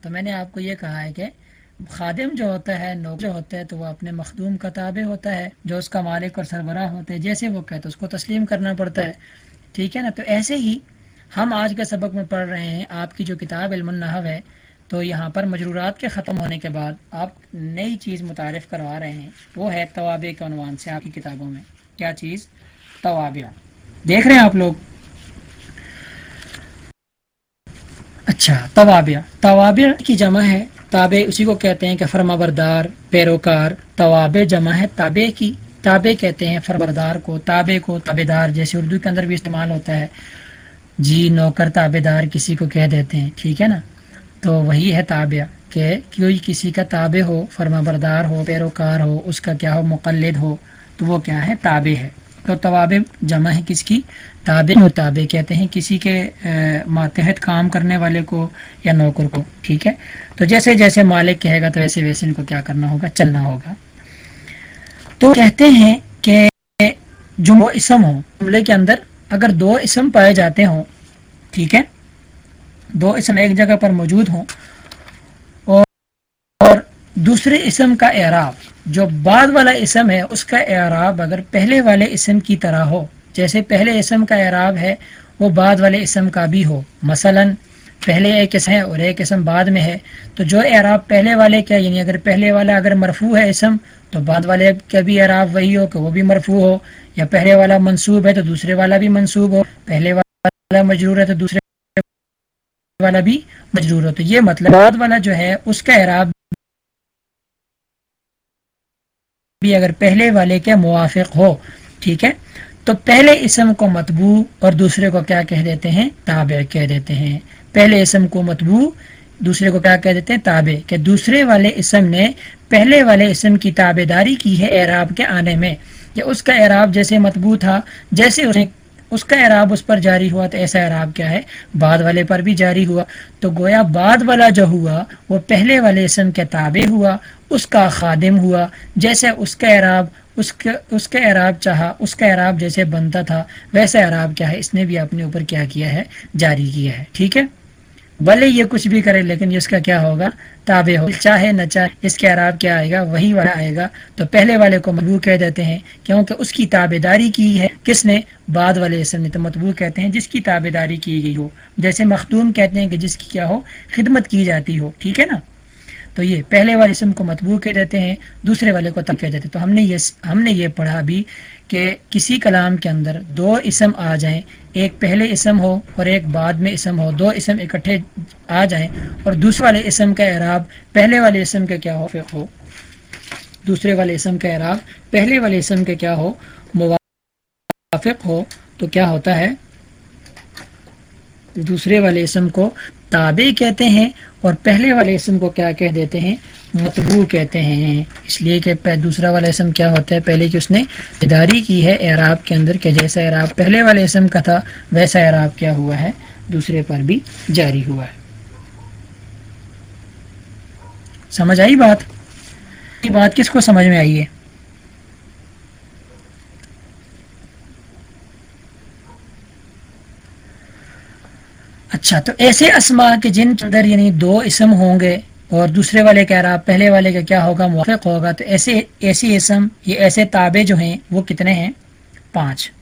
تو میں نے آپ کو یہ کہا ہے کہ خادم جو ہوتا ہے نو جو ہوتا ہے، تو وہ اپنے مخدوم کا تابع ہوتا ہے، جو اس کا مالک اور سربراہ ہوتے ہیں، جیسے وہ کہتے اس کو تسلیم کرنا پڑتا ہے۔ ٹھیک ہے نا؟ تو ایسے ہی ہم آج کے سبق میں پڑھ رہے ہیں، آپ کی جو کتاب علم النحو ہے، تو یہاں پر مجرورات کے ختم ہونے کے بعد آپ نئی چیز متعارف کروا رہے ہیں۔ وہ ہے توابع کے عنوان سے آپ کی کتابوں میں۔ کیا چیز؟ توابع۔ دیکھ رہے ہیں آپ لوگ؟ اچھا توابع توابع کی جمع ہے۔ تابع اسی کو کہتے ہیں کہ فرما بردار پیروکار۔ توابع جمع ہے تابع کی۔ تابع کہتے ہیں فربردار کو، تابع کو تابے دار جیسے اردو کے اندر بھی استعمال ہوتا ہے۔ جی نوکر تابے دار کسی کو کہہ دیتے ہیں، ٹھیک ہے نا؟ تو وہی ہے تابع کہ کوئی کسی کا تابع ہو فرما بردار ہو، پیروکار ہو، اس کا کیا ہو، مقلد ہو، تو وہ کیا ہے؟ تابع ہے۔ تو توابع جمع ہے کس کی؟ تابع تابع کہتے ہیں کسی کے ماتحت کام کرنے والے کو یا نوکر کو، ٹھیک ہے؟ تو جیسے جیسے مالک کہے گا تو ویسے ویسے ان کو کیا کرنا ہوگا؟ چلنا ہوگا۔ تو کہتے ہیں کہ جو وہ اسم ہو جملے کے اندر اگر دو اسم پائے جاتے ہوں، ٹھیک ہے؟ دو اسم ایک جگہ پر موجود ہوں اور دوسرے اسم کا اعراب جو بعد والا اسم ہے، اس کا اعراب اگر پہلے والے اسم کی طرح ہو، جیسے پہلے اسم کا اعراب ہے، وہ بعد والے اسم کا بھی ہو۔ مثلا، پہلے ایک اسم ہے اور ایک اسم بعد میں ہے۔ تو جو اعراب پہلے والے کیا یعنی اگر پہلے والا اگر مرفوع ہے اسم، تو بعد والے کا بھی اعراب وہی ہو کہ وہ بھی مرفوع ہو۔ یا پہلے والا منصوب ہے تو دوسرے والا بھی منصوب ہو۔ پہلے والا مجرور ہے تو دوسرے والا بھی مجرور ہو۔ تو یہ مطلب بعد والا جو ہے، اس کا اعراب بھی اگر پہلے والے کے موافق ہو، ٹھیک ہے؟ تو پہلے اسم کو متبو اور دوسرے کو کیا کہہ دیتے ہیں؟ تابع کہہ دیتے ہیں۔ پہلے اسم کو متبو دوسرے کو کیا کہہ دیتے ہیں؟ تابع۔ کہ دوسرے والے اسم نے پہلے والے اسم کی تابے داری کی ہے اعراب کے آنے میں۔ کہ اس کا اعراب جیسے متبو تھا، جیسے اس کا اعراب اس پر جاری ہوا تو ایسا اعراب کیا ہے؟ بعد والے پر بھی جاری ہوا۔ تو گویا بعد والا جو ہوا، وہ پہلے والے اسم کے تابع ہوا اس کا خادم ہوا جیسے اس کا اعراب اس کا اس کا اعراب چاہا، اس کا اعراب جیسے بنتا تھا ویسا اعراب کیا ہے؟ اس نے بھی اپنے اوپر کیا کیا ہے؟ جاری کیا ہے، ٹھیک ہے؟ بھلے یہ کچھ بھی کرے، لیکن اس کا کیا ہوگا؟ تابع ہو چاہے نہ چاہے، اس کے عراب کیا آئے گا؟ وہی والا آئے گا۔ تو پہلے والے کو متبو کہہ دیتے ہیں، کیونکہ اس کی تابے داری کی ہے۔ کس نے؟ بعد والے اسم نے تو متبو کہتے ہیں، جس کی تابے داری کی گئی ہو۔ جیسے مختوم کہتے ہیں کہ جس کی کیا ہو؟ خدمت کی جاتی ہو، ٹھیک ہے نا؟ تو یہ پہلے والے اسم کو متبو کہہ دیتے ہیں، دوسرے والے کو تب کہہ دیتے ہیں۔ تو ہم نے یہ ہم نے یہ پڑھا بھی کہ کسی کلام کے اندر دو اسم آ جائیں۔ ایک پہلے اسم ہو اور ایک بعد میں اسم ہو۔ دو اسم اکٹھے آ جائیں اور دوسرے والے اسم کا اعراب پہلے والے اسم کا کیا ہو؟ ہو۔ دوسرے والے اسم کا اعراب پہلے والے اسم کا کیا ہو؟ موافق ہو۔ تو کیا ہوتا ہے؟ دوسرے والے اسم کو تابع کہتے ہیں اور پہلے والے اسم کو کیا کہہ دیتے ہیں؟ متبو کہتے ہیں۔ اس لیے کہ دوسرا والا اسم کیا ہوتا ہے؟ پہلے کہ اس نے اداری کی ہے اعراب کے اندر کہ جیسا اعراب پہلے والے اسم کا تھا، ویسا اعراب کیا ہوا ہے؟ دوسرے پر بھی جاری ہوا ہے۔ سمجھ آئی بات؟ یہ بات کس کو سمجھ میں آئی ہے؟ اچھا تو ایسے اسما کے جن کے اندر یعنی دو اسم ہوں گے اور دوسرے والے کہہ رہا، پہلے والے کا کیا ہوگا؟ موافق ہوگا۔ تو ایسے، ایسی اسم، یہ ایسے تابع جو ہیں، وہ کتنے ہیں؟ پانچ۔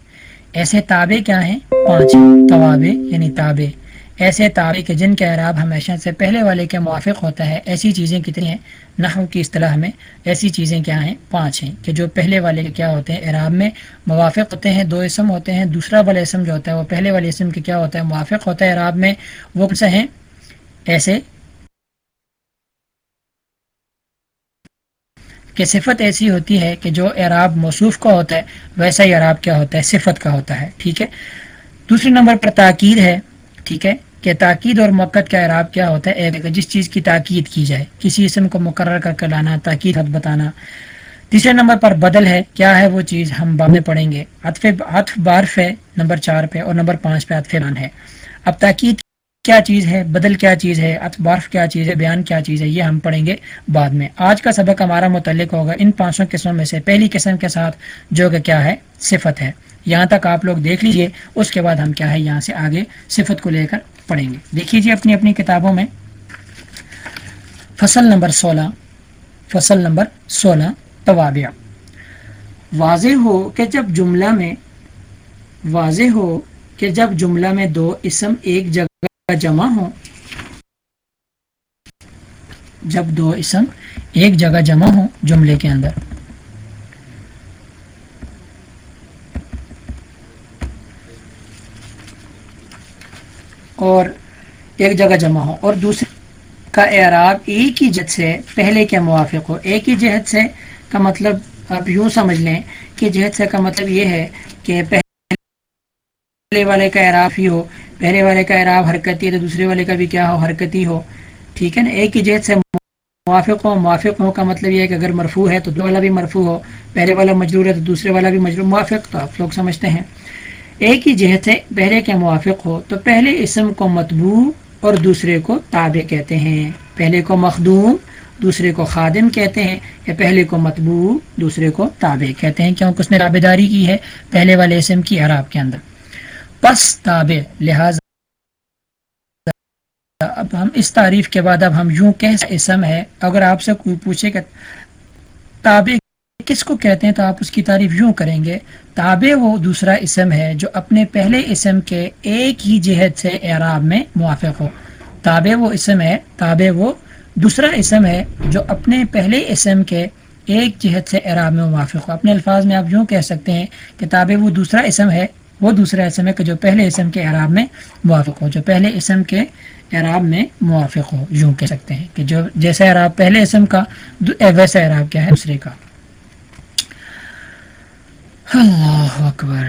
ایسے تابع کیا ہیں؟ پانچ۔ توابع یعنی تابع۔ ایسے تابع کے جن کے اعراب ہمیشہ سے پہلے والے کے موافق ہوتا ہے، ایسی چیزیں کتنی ہیں؟ نحو کی اصطلاح میں ایسی چیزیں کیا ہیں؟ پانچ ہیں کہ جو پہلے والے کے کیا ہوتے ہیں؟ اعراب میں موافق ہوتے ہیں، دو اسم ہوتے ہیں، دوسرا والا اسم جو ہوتا ہے وہ پہلے والے اسم کے کیا ہوتا ہے؟ موافق ہوتا ہے اعراب میں، وہ سے ہیں؟ ایسے کہ صفت ایسی ہوتی ہے کہ جو اعراب موصوف کا ہوتا ہے، ویسا ہی اعراب کیا ہوتا ہے؟ صفت کا ہوتا ہے، ٹھیک ہے؟ دوسرے نمبر پر تاکید ہے، ٹھیک ہے؟ کہ تاکید اور مقد کا اعراب کیا ہوتا ہے؟ جس چیز کی تاکید کی جائے، کسی اسم کو مقرر کر کے لانا، تاکید حد بتانا۔ تیسرے نمبر پر بدل ہے، کیا ہے وہ چیز؟ ہم بعد میں پڑھیں گے۔ عطف بارف ہے، نمبر چار پہ، اور نمبر پانچ پہ عطف ہے۔ اب تاکید کیا چیز ہے، بدل کیا چیز ہے برف کیا چیز ہے، بیان کیا چیز ہے، یہ ہم پڑھیں گے بعد میں۔ آج کا سبق ہمارا متعلق ہوگا ان پانچوں قسموں میں سے۔ پہلی قسم کے ساتھ جو کہ کیا ہے، صفت ہے۔ یہاں تک آپ لوگ دیکھ لیجیے، اس کے بعد ہم کیا ہے، یہاں سے آگے صفت کو لے کر پڑھیں گے۔ دیکھ لیجیے اپنی اپنی کتابوں میں۔ فصل نمبر سولہ، فصل نمبر سولہ، توابع۔ واضح ہو کہ جب جملہ میں، واضح ہو کہ جب جملہ میں دو اسم ایک جگہ جمع ہو جب دو اسم ایک جگہ جمع ہو جملے کے اندر۔ اور ایک جگہ جمع ہو اور دوسرے کا اعراب ایک ہی جہت سے پہلے کے موافق ہو۔ ایک ہی جہت سے کا مطلب آپ یوں سمجھ لیں کہ جہت سے کا مطلب یہ ہے کہ پہلے پہلے والے کا اعراب ہی ہو، پہلے والے کا اعراب حرکتی ہے تو دوسرے والے کا بھی کیا ہو، حرکتی ہو۔ ٹھیک ہے نا؟ ایک ہی جہت سے موافق ہو موافق ہو کا مطلب یہ ہے کہ اگر مرفوع ہے تو دو والا بھی مرفوع ہو، پہلے والا مجرور ہے تو دوسرے والا بھی مجرور، موافق تو آپ لوگ سمجھتے ہیں۔ ایک ہی جہت سے پہلے کے موافق ہو؟ تو پہلے اسم کو متبوع اور دوسرے کو تابع کہتے ہیں۔ پہلے کو مخدوم، دوسرے کو خادم کہتے ہیں، یا پہلے کو متبوع دوسرے کو تابع کہتے ہیں۔ کیونکہ اس نے تابے داری کی ہے؟ پہلے والے اسم کی عراب کے اندر۔ پس تابع، لہذا اب ہم اس تعریف کے بعد اب ہم یوں کہہ اسم ہے۔ اگر آپ سے کوئی پوچھے کہ تابع کس کو کہتے ہیں، تو آپ اس کی تعریف یوں کریں گے۔ تابع وہ دوسرا اسم ہے جو اپنے پہلے اسم کے ایک ہی جہت سے اعراب میں موافق ہو۔ تابع وہ اسم ہے، تابع وہ دوسرا اسم ہے جو اپنے پہلے اسم کے ایک جہت سے اعراب میں موافق ہو۔ اپنے الفاظ میں آپ یوں کہہ سکتے ہیں کہ تابع وہ دوسرا اسم ہے وہ دوسرا اسم ہے کہ جو پہلے اسم کے اعراب میں موافق ہو، جو پہلے اسم کے اعراب میں موافق ہو، یوں کہہ سکتے ہیں کہ جو جیسا اعراب پہلے اسم کا ویسا اعراب کیا ہے دوسرے کا۔ اللہ اکبر۔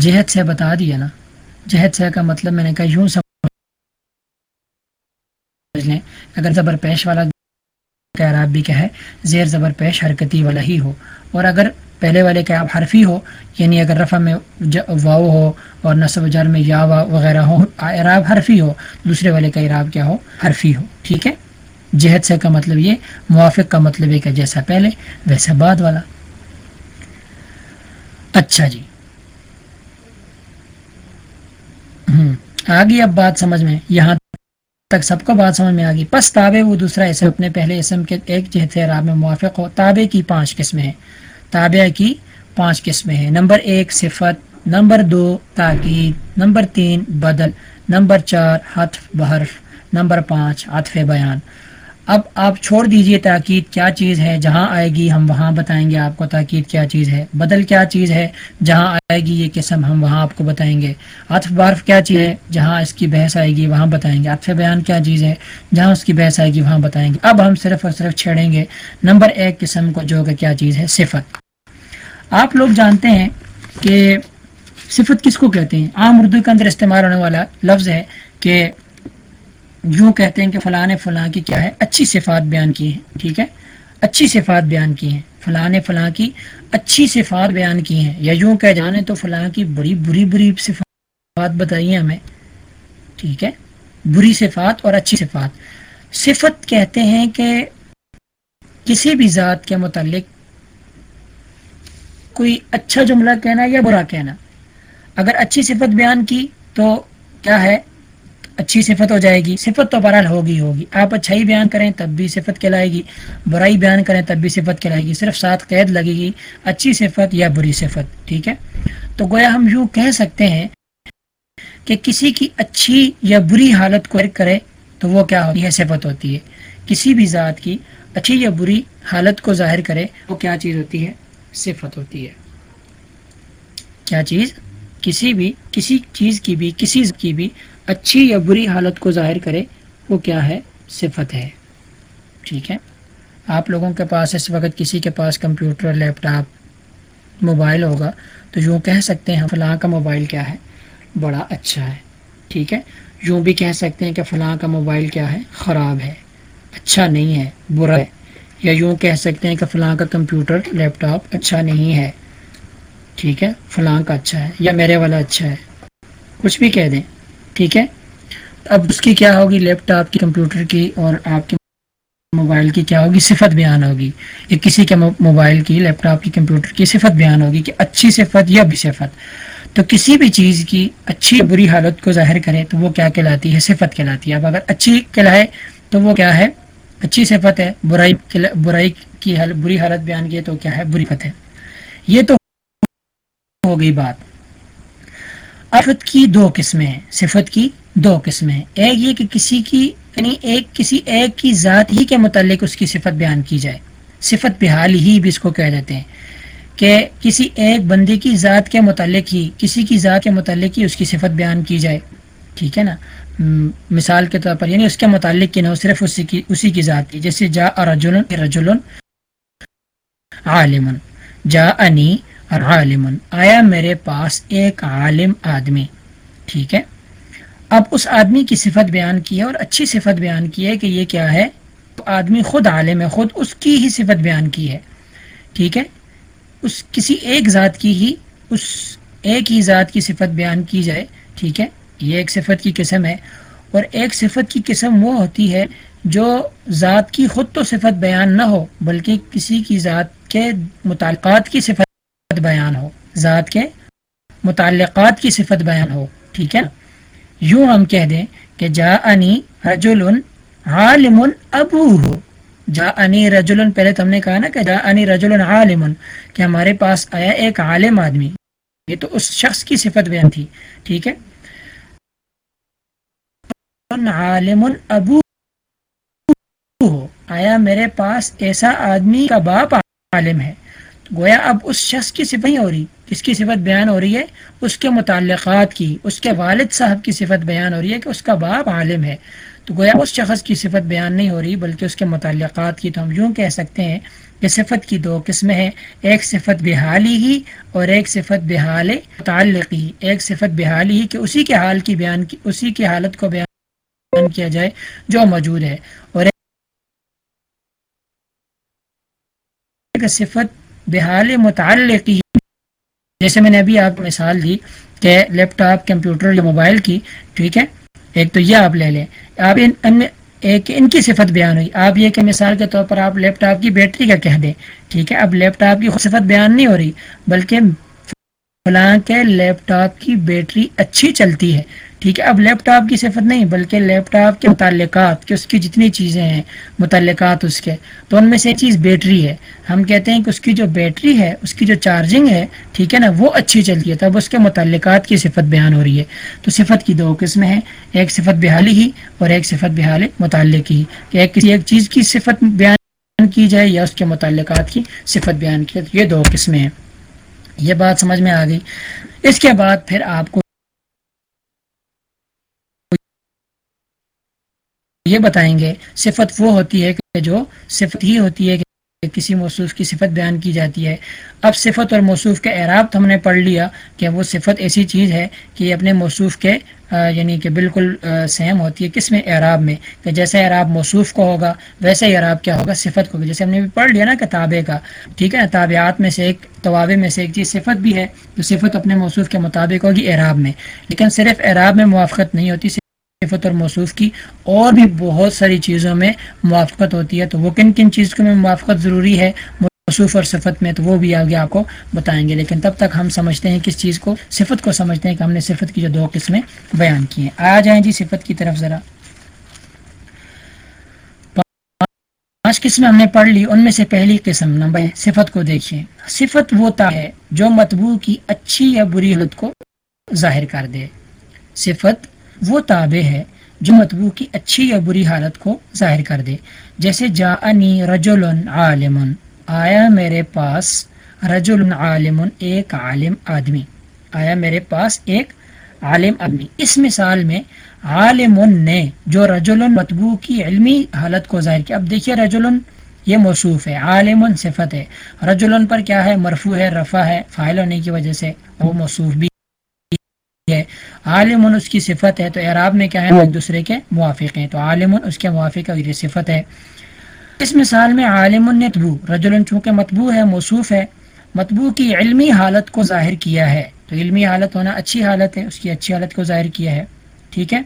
جہد سے بتا دیا نا۔ جہد سے کا مطلب میں نے کہا یوں سمجھ لیں، اگر زبر پیش والا عراب بھی کیا ہے زیر زبر پیش حرکتی والا ہی ہو۔ اور اگر پہلے والے کا آپ حرفی ہو یعنی اگر رفع میں واؤ ہو اور نصب جر میں یا وا وغیرہ ہو عراب حرفی ہو، دوسرے والے کا عراب کیا ہو؟ حرفی ہو۔ ٹھیک ہے؟ جہد سے کا مطلب یہ، موافق کا مطلب یہ کہ جیسا پہلے، ویسا بعد والا۔ اچھا جی۔ آگی اب بات سمجھ میں، یہاں تک سب کو بات سمجھ میں آگی۔ پس تابع وہ دوسرا اسم اپنے پہلے اسم کے ایک جہت سے میں موافق ہو۔ تابع کی پانچ قسمیں ہیں۔ تابع کی پانچ قسمیں ہیں۔ نمبر ایک، صفت۔ نمبر دو، تاکید۔ نمبر تین، بدل۔ نمبر چار حتف بحرف۔ نمبر پانچ، عطف بیان۔ اب آپ چھوڑ دیجیے تاکید کیا چیز ہے جہاں آئے گی ہم وہاں بتائیں گے آپ کو تاکید کیا چیز ہے بدل کیا چیز ہے جہاں آئے گی یہ قسم ہم وہاں آپ کو بتائیں گے عطف بارف کیا چیز ہے جہاں اس کی بحث آئے گی وہاں بتائیں گے عطف بیان کیا چیز ہے جہاں اس کی بحث آئے گی وہاں بتائیں گے اب ہم صرف اور صرف چھیڑیں گے نمبر ایک قسم کو جو کہ کیا چیز ہے صفت آپ لوگ جانتے ہیں کہ صفت کس کو کہتے ہیں عام اردو کے اندر استعمال ہونے والا لفظ ہے کہ یوں کہتے ہیں کہ فلاں نے فلاں کی کیا ہے، اچھی صفات بیان کی ہیں، ٹھیک ہے؟ اچھی صفات بیان کی ہیں، فلاں نے فلاں کی اچھی صفات بیان کی ہیں، یا یوں کہہ جانے تو فلاں کی بڑی بری بری صفات بتائیے ہمیں، ٹھیک ہے؟ بری صفات اور اچھی صفات۔ صفت کہتے ہیں کہ کسی بھی ذات کے متعلق کوئی اچھا جملہ کہنا یا برا کہنا۔ اگر اچھی صفت بیان کی تو کیا ہے؟ اچھی صفت ہو جائے گی۔ صفت تو بہرحال ہوگی ہوگی۔ آپ اچھائی بیان کریں تب بھی صفت کہلائے گی۔ برائی بیان کریں تب بھی صفت کہلائے گی۔ صرف ساتھ قید لگے گی۔ اچھی صفت یا بری صفت، ٹھیک ہے؟ تو گویا ہم یوں کہہ سکتے ہیں کہ کسی کی اچھی یا بری حالت کو کرے تو وہ کیا ہوتی ہے؟ صفت ہوتی ہے۔ کسی بھی ذات کی اچھی یا بری حالت کو ظاہر کرے وہ کیا چیز ہوتی ہے؟ صفت ہوتی ہے۔ کیا چیز؟ کسی بھی، کسی چیز کی بھی، کسی کی بھی اچھی یا بری حالت کو ظاہر کرے، وہ کیا ہے؟ صفت ہے۔ ٹھیک ہے؟ آپ لوگوں کے پاس اس وقت کسی کے پاس کمپیوٹر، لیپ ٹاپ، موبائل ہوگا تو یوں کہہ سکتے ہیں فلاں کا موبائل کیا ہے؟ بڑا اچھا ہے۔ ٹھیک ہے؟ یوں بھی کہہ سکتے ہیں کہ فلاں کا موبائل کیا ہے؟ خراب ہے۔ اچھا نہیں ہے، برا ہے۔ یا یوں کہہ سکتے ہیں کہ فلاں کا کمپیوٹر، لیپ ٹاپ اچھا نہیں ہے۔ ٹھیک ہے؟ فلاں کا اچھا ہے یا میرے والا اچھا ہے۔ کچھ بھی کہہ دیں۔ ٹھیک ہے؟ اب اس کی کیا ہوگی؟ لیپ ٹاپ کی، کمپیوٹر کی اور آپ کے موبائل کی کیا ہوگی؟ صفت بیان ہوگی۔ یا کسی کے موبائل کی، لیپ ٹاپ کی، کمپیوٹر کی صفت بیان ہوگی کہ اچھی صفت یا بھی صفت۔ تو کسی بھی چیز کی اچھی بری حالت کو ظاہر کرے تو وہ کیا کہلاتی ہے؟ صفت کہلاتی ہے۔ اب اگر اچھی کہلائے تو وہ کیا ہے؟ اچھی صفت ہے۔ برائی برائی کی بری حالت بیان کی تو کیا ہے؟ بری فت ہے۔ یہ تو ہو گئی بات۔ صفت کی دو قسمیں ہیں۔ صفت کی دو قسمیں ہیں۔ ایک یہ کہ کسی کی یعنی ایک کسی ایک کی ذات ہی کے متعلق اس کی صفت بیان کی جائے۔ صفت بحال ہی بھی اس کو کہہ دیتے ہیں کہ کسی ایک بندے کی ذات کے متعلق ہی، کسی کی ذات کے متعلق ہی اس کی صفت بیان کی جائے۔ ٹھیک ہے نا؟ مثال کے طور پر یعنی اس کے متعلق کی نہ صرف اسی کی اسی کی ذات کی۔ جیسے جا رجل رجل عالم جا انی عالم. آیا میرے پاس ایک عالم آدمی؟ ٹھیک ہے. اب اس آدمی کی صفت بیان کی ہے اور اچھی صفت بیان کی ہے کہ یہ کیا ہے؟ آدمی خود عالم ہے، خود اس کی ہی صفت بیان کی ہے. ٹھیک ہے. اس کسی ایک ذات کی ہی، اس ایک ہی ذات کی صفت بیان کی جائے. ٹھیک ہے. یہ ایک صفت کی قسم ہے اور ایک صفت کی قسم وہ ہوتی ہے جو ذات کی خود تو صفت بیان نہ ہو، بلکہ کسی کی ذات کے متعلقات کی صفت بیان ہو، ذات کے متعلقات کی صفت بیان ہو، ٹھیک ہے؟ یوں ہم کہہ دیں کہ جا انی رجل عالم ابو ہو جا انی رجل پہلے تو ہم نے کہا نا کہ جا انی رجل عالم کہ ہمارے پاس آیا ایک عالم آدمی۔ یہ تو اس شخص کی صفت بیان تھی، ٹھیک ہے؟ عالم ابو ہو آیا میرے پاس ایسا آدمی کا باپ عالم ہے۔ گویا اب اس شخص کی صفت ہو رہی، کس کی صفت بیان ہو رہی ہے؟ اس کے متعلقات کی، اس کے والد صاحب کی صفت بیان ہو رہی ہے کہ اس کا باپ عالم ہے۔ تو گویا اس شخص کی صفت بیان نہیں ہو رہی، بلکہ اس کے متعلقات کی تو ہم یوں کہہ سکتے ہیں کہ صفت کی دو قسمیں ہیں، ایک صفت بحالی ہی اور ایک صفت بحال متعلقی۔ ایک صفت بحالی ہی کہ اسی کے حال کی بیان کی، اسی کی حالت کو بیان کیا جائے جو موجود ہے۔ اور ایک صفت بحال متعلقی جیسے میں نے ابھی آپ کو مثال دی کہ لیپ ٹاپ، کمپیوٹر یا موبائل کی، ٹھیک ہے؟ ایک تو یہ آپ لے لیں۔ آپ ان ان ایک ان کی صفت بیان ہوئی۔ آپ یہ کہ مثال کے طور پر آپ لیپ ٹاپ کی بیٹری کا کہہ دیں۔ ٹھیک ہے؟ اب لیپ ٹاپ کی صفت بیان نہیں ہو رہی، بلکہ فلاں کے لیپ ٹاپ کی بیٹری اچھی چلتی ہے۔ ٹھیک ہے، اب لیپ ٹاپ کی صفت نہیں، بلکہ لیپ ٹاپ کے متعلقات، کہ اس کی جتنی چیزیں ہیں، متعلقات اس کے۔ تو ان میں سے چیز بیٹری ہے۔ ہم کہتے ہیں کہ اس کی جو بیٹری ہے، اس کی جو چارجنگ ہے، ٹھیک ہے نا، وہ اچھی چلتی ہے۔ تب اس کے متعلقات کی صفت بیان ہو رہی ہے۔ تو صفت کی دو قسمیں ہیں، ایک صفت بحالی ہی اور ایک صفت بحال متعلق ہی۔ کہ ایک کسی ایک چیز کی صفت بیان کی جائے یا اس کے متعلقات کی صفت بیان کی جائے یہ دو قسمیں ہیں۔ یہ بات سمجھ میں آ گئی۔ اس کے بعد پھر آپ کو یہ بتائیں گے، صفت وہ ہوتی ہے کہ جو صفت ہی ہوتی ہے کہ کسی موصوف کی صفت بیان کی جاتی ہے۔ اب صفت اور موصوف کے اعراب تو ہم نے پڑھ لیا کہ وہ صفت ایسی چیز ہے کہ یہ اپنے موصوف کے یعنی کہ بالکل سیم ہوتی ہے کس میں؟ اعراب میں۔ کہ جیسے اعراب موصوف کو ہوگا ویسے ہی اعراب کیا ہوگا صفت کو۔ جیسے ہم نے بھی پڑھ لیا نا کہ تابع کا، ٹھیک ہے نا تابعات میں سے ایک توابع میں سے ایک چیز صفت بھی ہے، تو صفت اپنے موصوف کے مطابق ہوگی اعراب میں۔ لیکن صرف اعراب میں موافقت نہیں ہوتی صفت اور موصوف کی اور بھی بہت ساری چیزوں میں موافقت ہوتی ہے، تو وہ کن کن چیزوں میں موافقت ضروری ہے موصوف اور صفت میں، تو وہ بھی آگے آپ کو بتائیں گے۔ لیکن تب تک ہم سمجھتے ہیں کس چیز کو، صفت کو سمجھتے ہیں کہ ہم نے صفت کی جو دو قسمیں بیان کی ہیں۔ آ جائیں جی صفت کی طرف ذرا۔ پانچ قسمیں ہم نے پڑھ لی، ان میں سے پہلی قسم نمبر صفت کو دیکھیے۔ صفت وہ تا ہے جو متبو کی اچھی یا بری حلت کو ظاہر کر دے۔ صفت وہ تابع ہے جو متبو کی اچھی یا بری حالت کو ظاہر کر دے۔ جیسے جا انی رجول عالم آیا میرے پاس رجل عالم ایک عالم آدمی۔ آیا میرے پاس ایک عالم آدمی۔ اس مثال میں عالم نے جو رجل متبو کی علمی حالت کو ظاہر کیا۔ اب دیکھیے رجل یہ موصوف ہے۔ عالم صفت ہے۔ رجل پر کیا ہے؟ مرفوع ہے، رفع ہے۔ فائل ہونے کی وجہ سے وہ موصوف بھی ہے۔ عالم اس کی صفت ہے تو اعراب میں کیا ہے؟ ایک دوسرے کے موافق ہیں۔ تو عالم اس کے موافق یہ صفت ہے۔ اس مثال میں عالم نتبو رجل چونکہ متبو ہے موصوف ہے متبو کی علمی حالت کو ظاہر کیا ہے۔ تو علمی حالت ہونا اچھی حالت ہے اس کی اچھی حالت کو ظاہر کیا ہے۔ ٹھیک ہے؟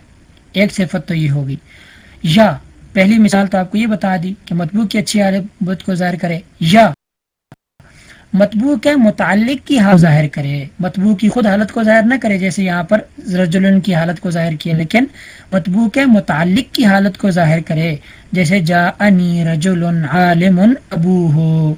ایک صفت تو یہ ہوگی۔ یا پہلی مثال تو آپ کو یہ بتا دی کہ متبو کی اچھی حالت کو ظاہر کرے۔ یا متبو کے متعلق کی حالت ظاہر کرے متبو کی خود حالت کو ظاہر نہ کرے جیسے یہاں پر رجلن کی حالت کو ظاہر کیا لیکن متبو کے متعلق کی حالت کو ظاہر کرے۔ جیسے جا انی رجل عالم ابو ہو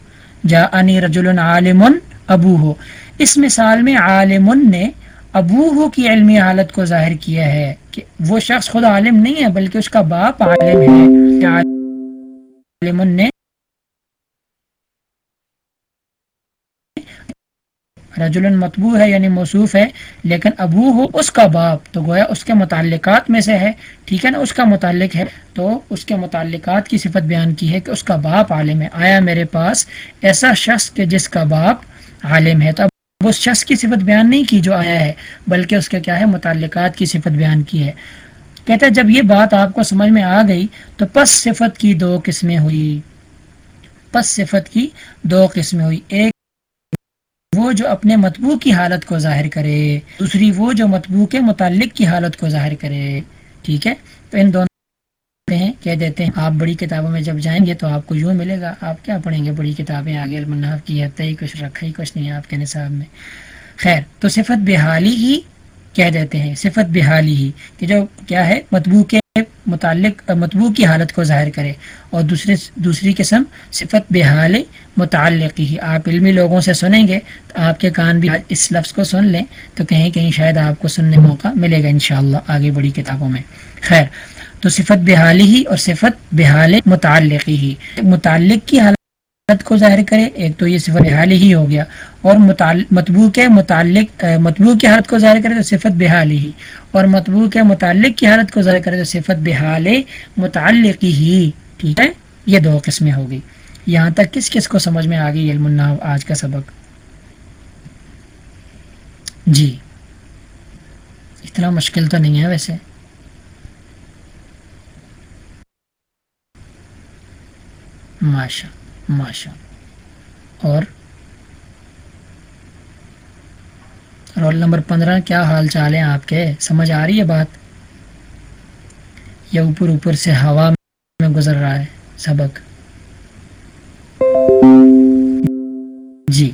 جا انی رجل عالم ابو ہو اس مثال میں عالم نے ابو ہو کی علمی حالت کو ظاہر کیا ہے کہ وہ شخص خود عالم نہیں ہے، بلکہ اس کا باپ عالم ہے۔ عالم نے رجل مطبوع ہے یعنی موصوف ہے، لیکن ابو ہو اس کا باپ، تو گویا اس کے متعلقات میں سے ہے۔ ٹھیک ہے نا؟ اس کا متعلق ہے۔ تو اس کے متعلقات کی صفت بیان کی ہے کہ اس کا باپ عالم ہے۔ آیا میرے پاس ایسا شخص کہ جس کا باپ عالم ہے؟ تو اب اس شخص کی صفت بیان نہیں کی جو آیا ہے، بلکہ اس کے کیا ہے؟ متعلقات کی صفت بیان کی ہے۔ کہتا ہے جب یہ بات آپ کو سمجھ میں آ گئی تو پس صفت کی دو قسمیں ہوئی۔ پس صفت کی دو قسمیں ہوئی۔ ایک وہ جو اپنے مطبوع کی حالت کو ظاہر کرے، دوسری وہ جو مطبوع کے متعلق کی حالت کو ظاہر کرے، ٹھیک ہے؟ تو ان دونوں ہیں، کہہ دیتے ہیں، آپ بڑی کتابوں میں جب جائیں گے تو آپ کو یوں ملے گا، آپ کیا پڑھیں گے؟ بڑی کتابیں آگے، المناف کی ہے ہی کچھ رکھا ہی کچھ نہیں ہے آپ کے نصاب میں۔ خیر، تو صفت بحالی ہی کہہ دیتے ہیں، صفت بحالی ہی کہ جو کیا ہے، مطبوع کے متعلق مطبوع کی حالت کو ظاہر کرے اور دوسرے دوسری قسم صفت بحال متعلق ہی۔ آپ علمی لوگوں سے سنیں گے تو آپ کے کان بھی اس لفظ کو سن لیں تو کہیں کہیں شاید آپ کو سننے موقع ملے گا انشاءاللہ آگے بڑی کتابوں میں۔ خیر، تو صفت بحالی ہی اور صفت بحال متعلقی ہی۔ متعلق کی حالت کو ظاہر کرے، ایک تو یہ صفت بحال ہی ہو گیا۔ اور مطبوع کے متعلق مطبوع کی حالت کو ظاہر کرے تو صفت بحال ہی۔ اور مطبوع کے متعلق کی حالت کو ظاہر کرے تو صفت بحال متعلق ہی۔ ٹھیک ہے؟ یہ دو قسمیں ہو گئی۔ یہاں تک کس کس کو سمجھ میں آ گئی؟ علم النحو آج کا سبق۔ جی۔ اتنا مشکل تو نہیں ہے ویسے۔ ماشاء ماشاء اور رول نمبر پندرہ، کیا حال چال ہیں آپ کے؟ سمجھ آ رہی ہے بات؟ یا اوپر اوپر سے ہوا میں گزر رہا ہے، سبق۔ جی۔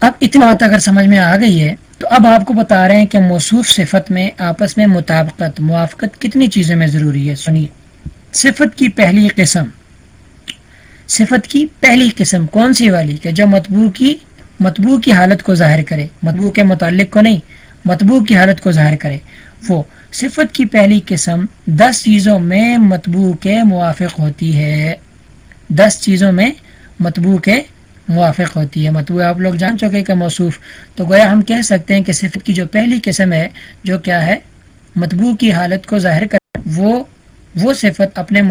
اب اتنا بات اگر سمجھ میں آ گئی ہے، تو اب آپ کو بتا رہے ہیں کہ موصوف صفت میں آپس میں مطابقت، موافقت کتنی چیزوں میں ضروری ہے؟ سنیے۔ صفت کی پہلی قسم۔ صفت کی پہلی قسم کون سی والی کہ جو مطبوع کی مطبوع کی حالت کو ظاہر کرے؟ مطبوع کے متعلق کو نہیں، مطبوع کی حالت کو ظاہر کرے۔ وہ صفت کی پہلی قسم دس چیزوں میں مطبوع کے موافق ہوتی ہے۔ دس چیزوں میں مطبوع کے موافق ہوتی ہے۔ مطبوع آپ لوگ جان چکے کہ موصوف۔ تو گویا ہم کہہ سکتے ہیں کہ صفت کی جو پہلی قسم ہے، جو کیا ہے؟ مطبوع کی حالت کو ظاہر کر وہ وہ صفت اپنے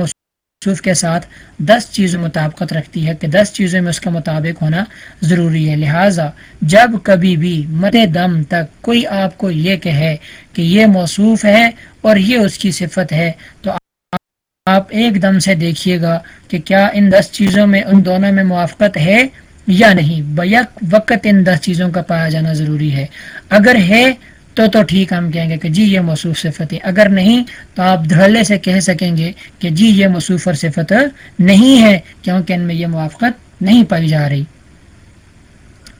موصوف کے ساتھ دس چیزوں مطابقت رکھتی ہے کہ دس چیزوں میں اس کا مطابق ہونا ضروری ہے۔ لہٰذا جب کبھی بھی مد دم تک کوئی آپ کو یہ کہے کہ یہ موصوف ہے اور یہ اس کی صفت ہے، تو آپ ایک دم سے دیکھیے گا کہ کیا ان دس چیزوں میں، ان دونوں میں موافقت ہے یا نہیں۔ بیک وقت ان دس چیزوں کا پایا جانا ضروری ہے۔ اگر ہے تو تو ٹھیک ہم کہیں گے کہ جی یہ مصروف صفت ہے۔ اگر نہیں تو آپ دھڑلے سے کہہ سکیں گے کہ جی یہ مصروف اور صفت نہیں ہے کیونکہ ان میں یہ موافقت نہیں پائی جا رہی۔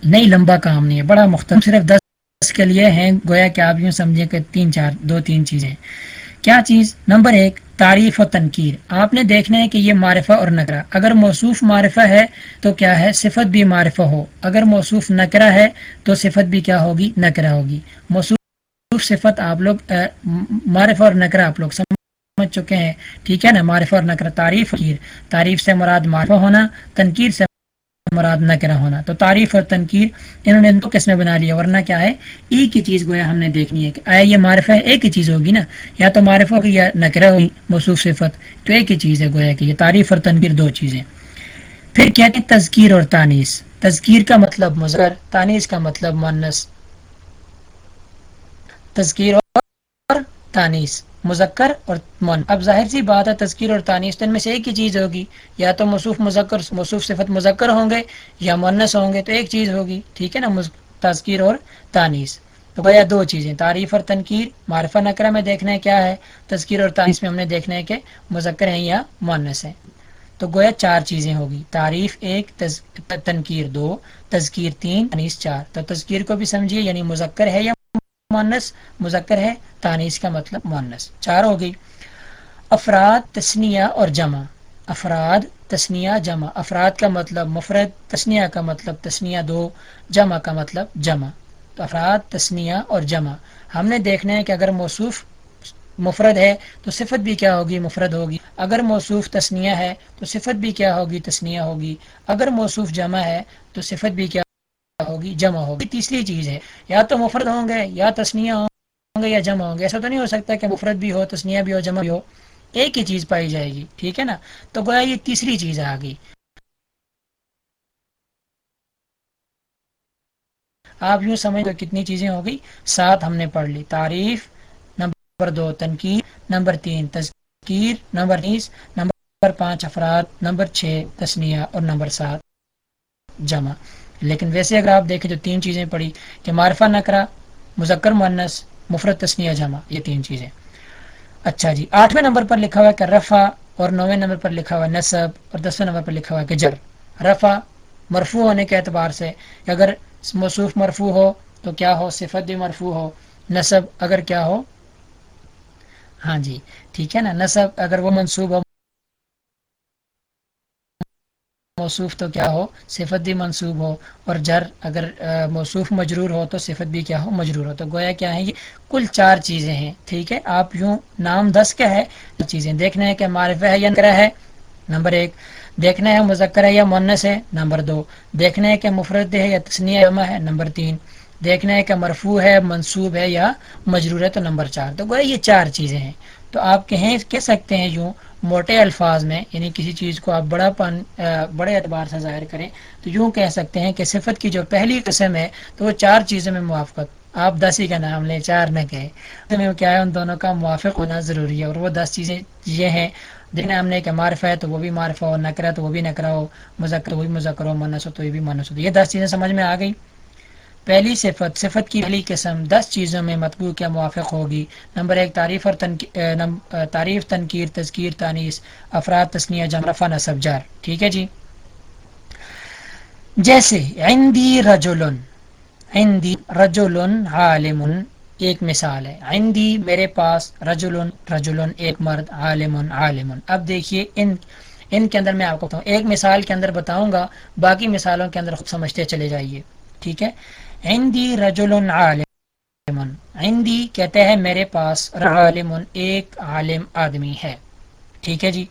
نہیں، لمبا کام نہیں ہے، بڑا مختلف صرف دس کے لیے ہیں، گویا کہ آپ یوں سمجھیں کہ تین، چار، دو، تین چیزیں۔ کیا چیز؟ نمبر ایک، تعریف و تنقیر آپ نے دیکھنا ہے کہ یہ معرفہ اور نکرا اگر موصوف معرفہ ہے تو کیا ہے؟ صفت بھی معرفہ ہو۔ اگر موصوف نکرا ہے تو صفت بھی کیا ہوگی؟ نکرا ہوگی۔ موصوف صفت آپ لوگ معرف اور نکرا آپ لوگ سمجھ چکے ہیں۔ ٹھیک ہے نا؟ معرف اور نکرا تعریف تعریف سے مراد معرفہ ہونا تنقیر سے مراد نہ ہونا۔ تو تعریف اور تنقیر انہوں نے ان کو کس میں بنا لیا ورنہ کیا ہے؟ ایک ہی چیز گویا ہم نے دیکھنی ہے کہ آیا یہ معرفہ ہے ایک ہی چیز ہوگی نا؟ یا تو معرف ہوگی یا نکرا ہوگی، موصوف صفت۔ تو ایک ہی چیز ہے گویا کہ یہ تعریف اور تنقیر دو چیزیں۔ پھر کیا کہ تذکیر اور تانیس تذکیر کا مطلب مظہر تانیس کا مطلب مونس تذکیر اور تانیس مذکر اور من۔ اب ظاہر سی بات ہے، تذکیر اور تانیس تو ان میں سے ایک ہی چیز ہوگی۔ یا تو مصوف مذکر مصوف صفت مذکر ہوں گے یا مونس ہوں گے تو ایک چیز ہوگی، ٹھیک ہے نا؟ تذکیر اور تانیس تو بھیا دو چیزیں، تعریف اور تنقیر معرفہ نکرہ میں دیکھنا ہے کیا ہے۔ تذکیر اور تانیس میں ہم نے دیکھنا ہے کہ مذکر ہیں یا مونس ہیں۔ تو گویا چار چیزیں ہوگی۔ تعریف ایک، تز... تنکیر دو، تذکیر تین انیس چار۔ تو تذکیر کو بھی سمجھیے یعنی مذکر ہے یا مونس مذکر ہے تانیس کا مطلب مونس چار ہو گئی۔ افراد تسنیہ اور جمع۔ افراد تسنیہ جمع۔ افراد کا مطلب مفرد تسنیہ کا مطلب تسنیہ دو، جمع کا مطلب جمع۔ تو افراد تسنیہ اور جمع۔ ہم نے دیکھنا ہے کہ اگر موصوف مفرد ہے تو صفت بھی کیا ہوگی؟ مفرد ہوگی۔ اگر موصوف تسنیہ ہے تو صفت بھی کیا ہوگی؟ تسنیہ ہوگی۔ اگر موصوف جمع ہے تو صفت بھی کیا ہوگی، جمع ہوگی۔ تیسری چیز ہے، یا تو مفرد ہوں گے، یا تسنیہ ہوں گے یا جمع ہوں گے۔ ایسا تو نہیں ہو سکتا کہ مفرد بھی ہو تسنیہ بھی ہو، جمع بھی ہو۔ ایک ہی چیز پائی جائے گی، ٹھیک ہے نا؟ تو گویا یہ تیسری چیز آ گئی۔ آپ یوں سمجھ کتنی چیزیں ہو گئی۔ سات ہم نے پڑھ لی۔ تعریف، نمبر دو تنقید نمبر تین تذکیر، نمبر نیس نمبر پانچ افراد، نمبر چھ تسنیہ اور نمبر سات جمع۔ لیکن ویسے اگر آپ دیکھیں جو تین چیزیں پڑھی کہ معرفہ نکرا مذکر مونس مفرت تسنیہ جمع، یہ تین چیزیں۔ اچھا جی آٹھویں نمبر پر لکھا ہوا ہے کہ رفع اور نویں نمبر پر لکھا ہوا ہے نصب اور دسویں نمبر پر لکھا ہوا ہے کہ جر۔ رفع مرفوع ہونے کے اعتبار سے اگر موصوف مرفوع ہو تو کیا ہو؟ صفت بھی مرفوع ہو۔ نصب اگر کیا ہو؟ ہاں جی ٹھیک ہے نا؟ نصب اگر وہ منصوب ہو موصوف تو کیا ہو؟ صفت بھی منصوب ہو اور جر اگر موصوف مجرور ہو تو صفت بھی کیا ہو؟ مجرور ہو۔ تو گویا کیا ہے یہ کل چار چیزیں ہیں، ٹھیک ہے؟ آپ یوں نام دس کیا ہے، چیزیں دیکھنا ہے کہ معرفہ ہے یا نکرہ ہے، نمبر ایک۔ دیکھنا ہے مذکر ہے یا مونس ہے، نمبر دو۔ دیکھنا ہے کہ مفرد ہے یا تسنیہ جمع ہے، نمبر تین۔ دیکھنا ہے کہ مرفوع ہے، منصوب ہے یا مجرور ہے، تو نمبر چار۔ تو گویا یہ چار چیزیں ہیں۔ تو آپ کہیں کہہ سکتے ہیں یوں موٹے الفاظ میں یعنی کسی چیز کو آپ بڑا پن بڑے اعتبار سے ظاہر کریں تو یوں کہہ سکتے ہیں کہ صفت کی جو پہلی قسم ہے تو وہ چار چیزوں میں موافقت۔ آپ دس ہی کا نام لیں، چار نہ کہیں۔ کیا ہے؟ ان دونوں کا موافق ہونا ضروری ہے۔ اور وہ دس چیزیں یہ ہیں دیکھنا ہم نے کہ معرفہ ہے تو وہ بھی معرفہ ہو نکرا تو وہ بھی نکرا ہو، مذکر وہ بھی مذکر ہو منس ہو تو یہ بھی منس ہو۔ یہ دس چیزیں سمجھ میں آ گئی پہلی صفت صفت کی پہلی قسم دس چیزوں میں مطبوع کیا موافق ہوگی۔ نمبر ایک، تعریف اور تعریف تنقیر تذکیر تانیس افراد، تسنیہ جمرفہ نصب جار ٹھیک ہے جی؟ جیسے، عندی رجولن عندی رجولن عالم ایک مثال ہے۔ عندی میرے پاس رجولن رجولن ایک مرد عالم عالم اب دیکھیے، ان ان کے اندر میں آپ کو بتاؤں، ایک مثال کے اندر بتاؤں گا، باقی مثالوں کے اندر خود سمجھتے چلے جائیے۔ ٹھیک ہے؟ عندی رجل عالم. عندی کہتے ہیں میرے پاس عالم ایک عالم آدمی ہے. ٹھیک ہے جی؟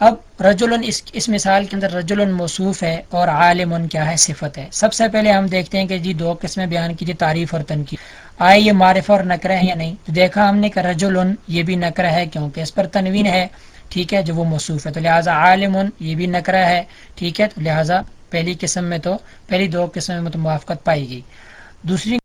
اب رجل اس اس مثال کے اندر رجل موصوف ہے اور عالم کیا ہے؟ صفت ہے. سب سے پہلے ہم دیکھتے ہیں کہ جی دو قسمیں بیان کیجیے تعریف اور تنقید. آئے یہ معرف اور نکرہ ہے یا نہیں؟ تو دیکھا ہم نے کہ رجل یہ بھی نکرہ ہے کیونکہ اس پر تنوین ہے. ٹھیک ہے، جو وہ موصوف ہے. تو لہٰذا عالم یہ بھی نکرہ ہے. ٹھیک ہے، تو لہٰذا پہلی قسم میں تو، پہلی دو قسم میں تو موافقت پائی گئی. دوسری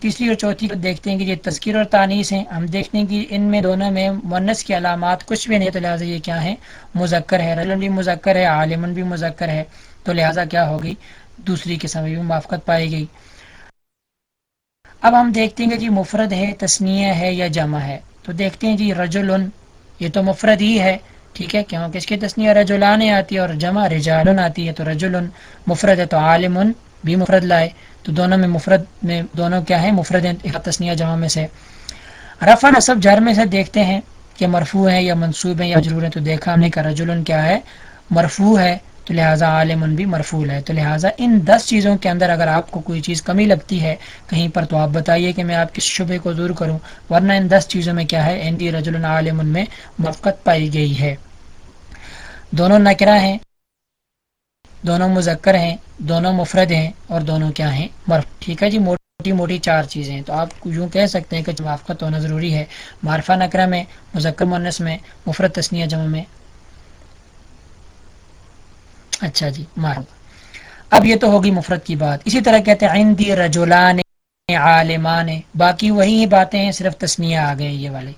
تیسری اور چوتھی کو دیکھتے ہیں کہ یہ تذکیر اور تانیس ہیں۔ ہم دیکھتے ہیں کہ ان میں دونوں میں منس کی علامات کچھ بھی نہیں تو لہٰذا یہ کیا ہے مذکر ہے رلن بھی مذکر ہے عالمن بھی مذکر ہے، تو لہٰذا کیا ہوگی؟ دوسری قسم بھی موافقت پائی گئی۔ اب ہم دیکھتے ہیں کہ جی مفرد ہے تسنیہ ہے یا جمع ہے۔ تو دیکھتے ہیں جی رجل یہ تو مفرد ہی ہے، ٹھیک ہے؟ کیونکہ اس کی تسنیہ رجولان آتی ہے اور جمع رجالن آتی ہے، تو رجل مفرد ہے، تو عالم بھی مفرد لائے تو دونوں میں مفرد میں دونوں کیا ہے مفرد تسنیہ جمع میں سے۔ رفع نصب جر میں سے دیکھتے ہیں کہ مرفوع ہیں یا منصوب ہیں یا ضرور ہیں تو دیکھا ہم نے کہ رجل کیا ہے؟ مرفوع ہے تو لہٰذا عالم بھی مرفول ہے۔ تو لہٰذا ان دس چیزوں کے اندر اگر آپ کو کوئی چیز کمی لگتی ہے کہیں پر تو آپ بتائیے کہ میں آپ کس شبے کو دور کروں۔ ورنہ ان دس چیزوں میں کیا ہے؟ اندی رجل عالم میں موقت پائی گئی ہے۔ دونوں نکرا ہیں۔ دونوں مذکر ہیں، دونوں مفرد ہیں اور دونوں کیا ہیں؟ مرف۔ ٹھیک ہے جی موٹی موٹی چار چیزیں ہیں۔ تو آپ یوں کہہ سکتے ہیں کہ موافقت ہونا ضروری ہے۔ معرفہ نکرہ میں، مذکر مونس میں، مفرد تسنیہ جمع میں۔ اچھا جی معرف اب یہ تو ہوگی مفرد کی بات۔ اسی طرح کہتے ہیں، عندی رجولان عالمان۔ باقی وہی باتیں ہیں، صرف تسنیہ آ گئے یہ والے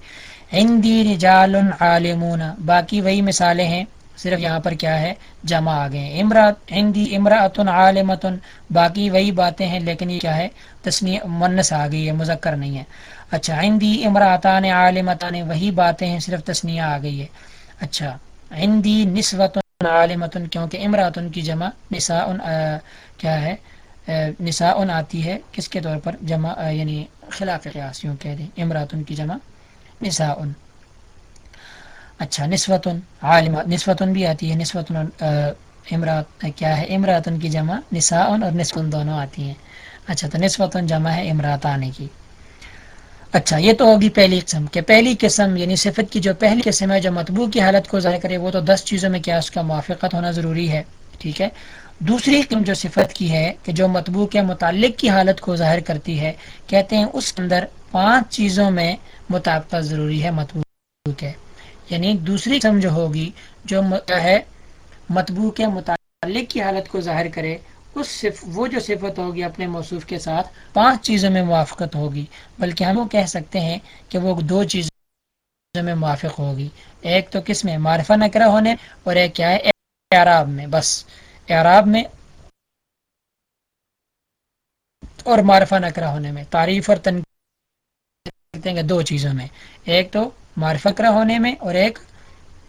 عندی رجال عالمون۔ باقی وہی مثالیں ہیں۔ صرف یہاں پر کیا ہے؟ جمع آ گئے امراط ہندی امراۃن عالمتن۔ باقی وہی باتیں ہیں، لیکن یہ کیا ہے؟ تسنی منس آ گئی ہے، مذکر نہیں ہے۔ اچھا ہندی امراطان عالمتان، وہی باتیں ہیں، صرف تسنیہ آ گئی ہے۔ اچھا ہندی نسبت عالمتن، کیونکہ امراتن کی جمع نساء کیا ہے؟ نساء آتی ہے۔ کس کے طور پر؟ جمع یعنی خلاف قیاس، یوں کہہ دیں۔ امراتن کی جمع نساء اچھا نسوتن عالم نسوتن بھی آتی ہے، نسوتن امرات کیا ہے؟ امراتن کی جمع نساء اور نسبن دونوں آتی ہیں۔ اچھا تو نسبتاً جمع ہے امرات آنے کی۔ اچھا یہ تو ہوگی پہلی قسم کہ پہلی قسم یعنی صفت کی جو پہلی قسم ہے، جو مطبوع کی حالت کو ظاہر کرے، وہ تو دس چیزوں میں کیا اس کا موافقت ہونا ضروری ہے، ٹھیک ہے؟ دوسری قسم جو صفت کی ہے کہ جو مطبوع کے متعلق کی حالت کو ظاہر کرتی ہے، کہتے ہیں اس اندر پانچ چیزوں میں مطابقت ضروری ہے، مطبوع کے۔ یعنی دوسری قسم جو ہوگی، جو ہے، مطبوع کے متعلق کی حالت کو ظاہر کرے، اس صف وہ جو صفت ہوگی اپنے موصوف کے ساتھ پانچ چیزوں میں موافقت ہوگی۔ بلکہ ہم وہ کہہ سکتے ہیں کہ وہ دو چیزوں میں موافق ہوگی۔ ایک تو کس میں معرفہ نکرہ ہونے اور ایک کیا ہے، اعراب میں، بس۔ اعراب میں اور معرفہ نکرہ ہونے میں، تعریف اور تنقید دو چیزوں میں۔ ایک تو معرفہ نکرہ ہونے میں اور ایک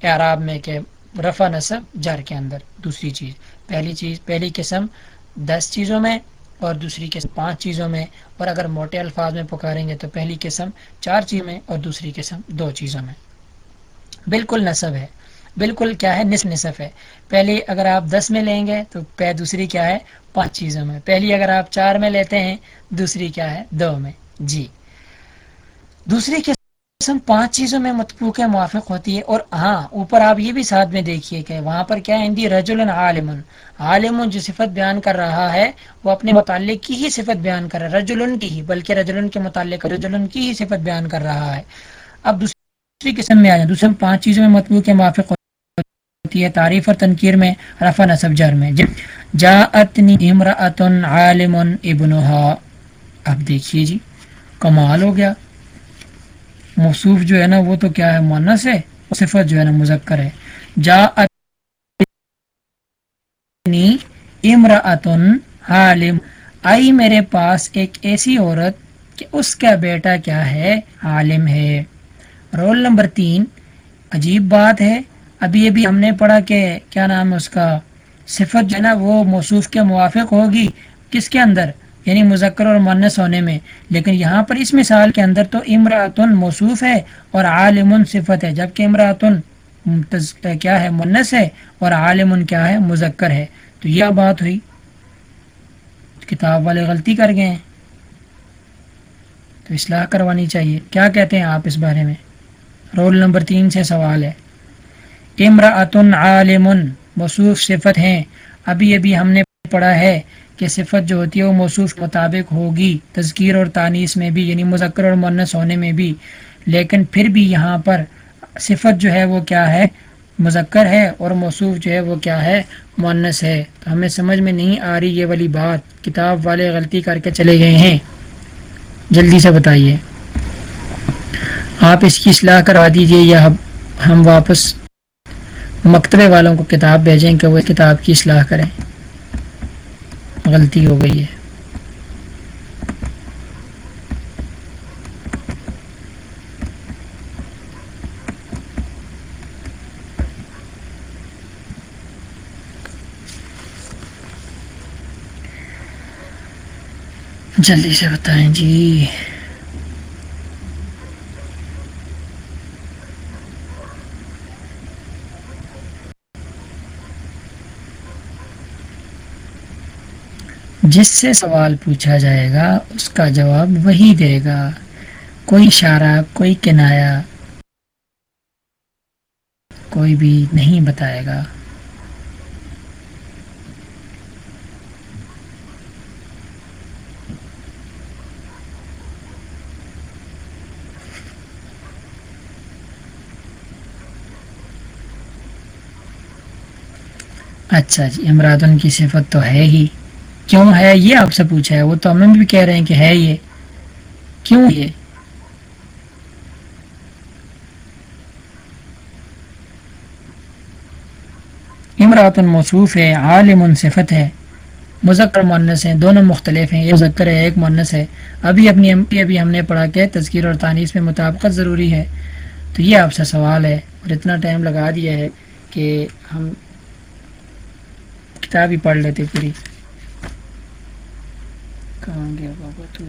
اعراب میں کہ رفع نصب جر کے اندر، دوسری چیز، پہلی چیز، پہلی قسم دس چیزوں میں اور دوسری قسم پانچ چیزوں میں، اور اگر موٹے الفاظ میں پکاریں گے تو پہلی قسم چار چیزوں میں اور دوسری قسم دو چیزوں میں۔ بالکل نصب ہے۔ بالکل کیا ہے؟ نصف نصف ہے۔ پہلی اگر آپ دس میں لیں گے تو پہ دوسری کیا ہے؟ پانچ چیزوں میں۔ پہلی اگر آپ چار میں لیتے ہیں، دوسری کیا ہے؟ دو میں۔ جی۔ دوسری قسم قسم پانچ چیزوں میں متبو کے موافق ہوتی ہے اور ہاں اوپر آپ یہ بھی ساتھ میں دیکھیے کہ وہاں پر کیا ہے رجل عالم عالم جو صفت بیان کر رہا ہے، وہ اپنے متعلق کی ہی صفت بیان کر رہا ہے رجل کی ہی، بلکہ رجل کے متعلق رجل کی ہی صفت بیان کر رہا ہے۔ اب دوسری قسم میں آ جائیں۔ دوسرے پانچ چیزوں میں متبو کے موافق ہوتی ہے تعریف اور تنقیر میں، رفع نصب جر میں۔ جا اتنی امراۃ عالم ابنہا۔ اب دیکھیے جی کمال ہو گیا۔ موصوف جو ہے نا، وہ تو کیا ہے مونس ہے صفت جو ہے نا، مذکر ہے۔ جا امراۃن عالم آئی میرے پاس ایک ایسی عورت کہ اس کا بیٹا کیا ہے عالم ہے۔ رول نمبر تین، عجیب بات ہے۔ ابھی ابھی ہم نے پڑھا کہ کیا نام ہے اس کا، صفت جو ہے نا، وہ موصوف کے موافق ہوگی۔ کس کے اندر؟ یعنی مذکر اور منس ہونے میں۔ لیکن یہاں پر اس مثال کے اندر تو امراۃن موصوف ہے اور عالم صفت ہے، جبکہ امراۃن کیا ہے؟ منس ہے اور عالم کیا ہے؟ مذکر ہے۔ تو یہ بات ہوئی۔ کتاب والے غلطی کر گئے ہیں۔ تو اصلاح کروانی چاہیے۔ کیا کہتے ہیں آپ اس بارے میں؟ رول نمبر تین سے سوال ہے۔ امراۃن عالم موصوف صفت ہیں۔ ابھی ابھی ہم نے پڑھا ہے کہ صفت جو ہوتی ہے وہ موصوف مطابق ہوگی۔ تذکیر اور تانیس میں بھی یعنی مذکر اور منس ہونے میں بھی۔ لیکن پھر بھی یہاں پر صفت جو ہے وہ کیا ہے؟ مذکر ہے اور موصوف جو ہے وہ کیا ہے؟ مونس ہے۔ تو ہمیں سمجھ میں نہیں آ رہی یہ والی بات۔ کتاب والے غلطی کر کے چلے گئے ہیں۔ جلدی سے بتائیے۔ آپ اس کی اصلاح کروا دیجیے یا ہم واپس مکتبے والوں کو کتاب بھیجیں کہ وہ کتاب کی اصلاح کریں۔ غلطی ہو گئی ہے۔ جلدی سے بتائیں جی۔ جس سے سوال پوچھا جائے گا، اس کا جواب وہی دے گا۔ کوئی اشارہ، کوئی کنایا، کوئی بھی نہیں بتائے گا۔ اچھا جی امرادن کی صفت تو ہے ہی۔ کیوں ہے یہ آپ سے پوچھا ہے؟ وہ تو ہمیں بھی کہہ رہے ہیں کہ ہے یہ۔ کیوں یہ؟ امراۃ موصوف ہے، عالم صفت ہے۔ مذکر مونس ہیں، دونوں مختلف ہیں۔ یہ مذکر ہے، ایک مونس ہے۔ ابھی اپنی ابھی ہم نے پڑھا کہ تذکیر اور تانیس میں مطابقت ضروری ہے۔ تو یہ آپ سے سوال ہے، اور اتنا ٹائم لگا دیا ہے کہ ہم کتاب ہی پڑھ لیتے پوری۔ کہاں گیا بابا تو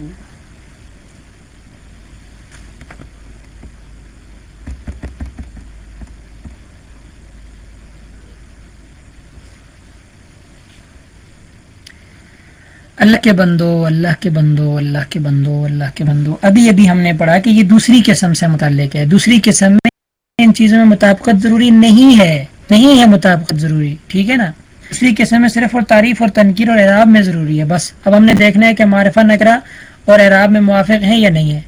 اللہ کے بندو، اللہ کے بندو، اللہ کے بندو، اللہ کے بندو۔ ابھی ابھی ہم نے پڑھا کہ یہ دوسری قسم سے متعلق ہے۔ دوسری قسم میں ان چیزوں میں مطابقت ضروری نہیں ہے۔ نہیں ہے مطابقت ضروری، ٹھیک ہے نا؟ دوسری قسم میں صرف اور تعریف اور تنقید اور اعراب میں ضروری ہے، بس۔ اب ہم نے دیکھنا ہے کہ معرفہ نکرا اور اعراب میں موافق ہے یا نہیں ہے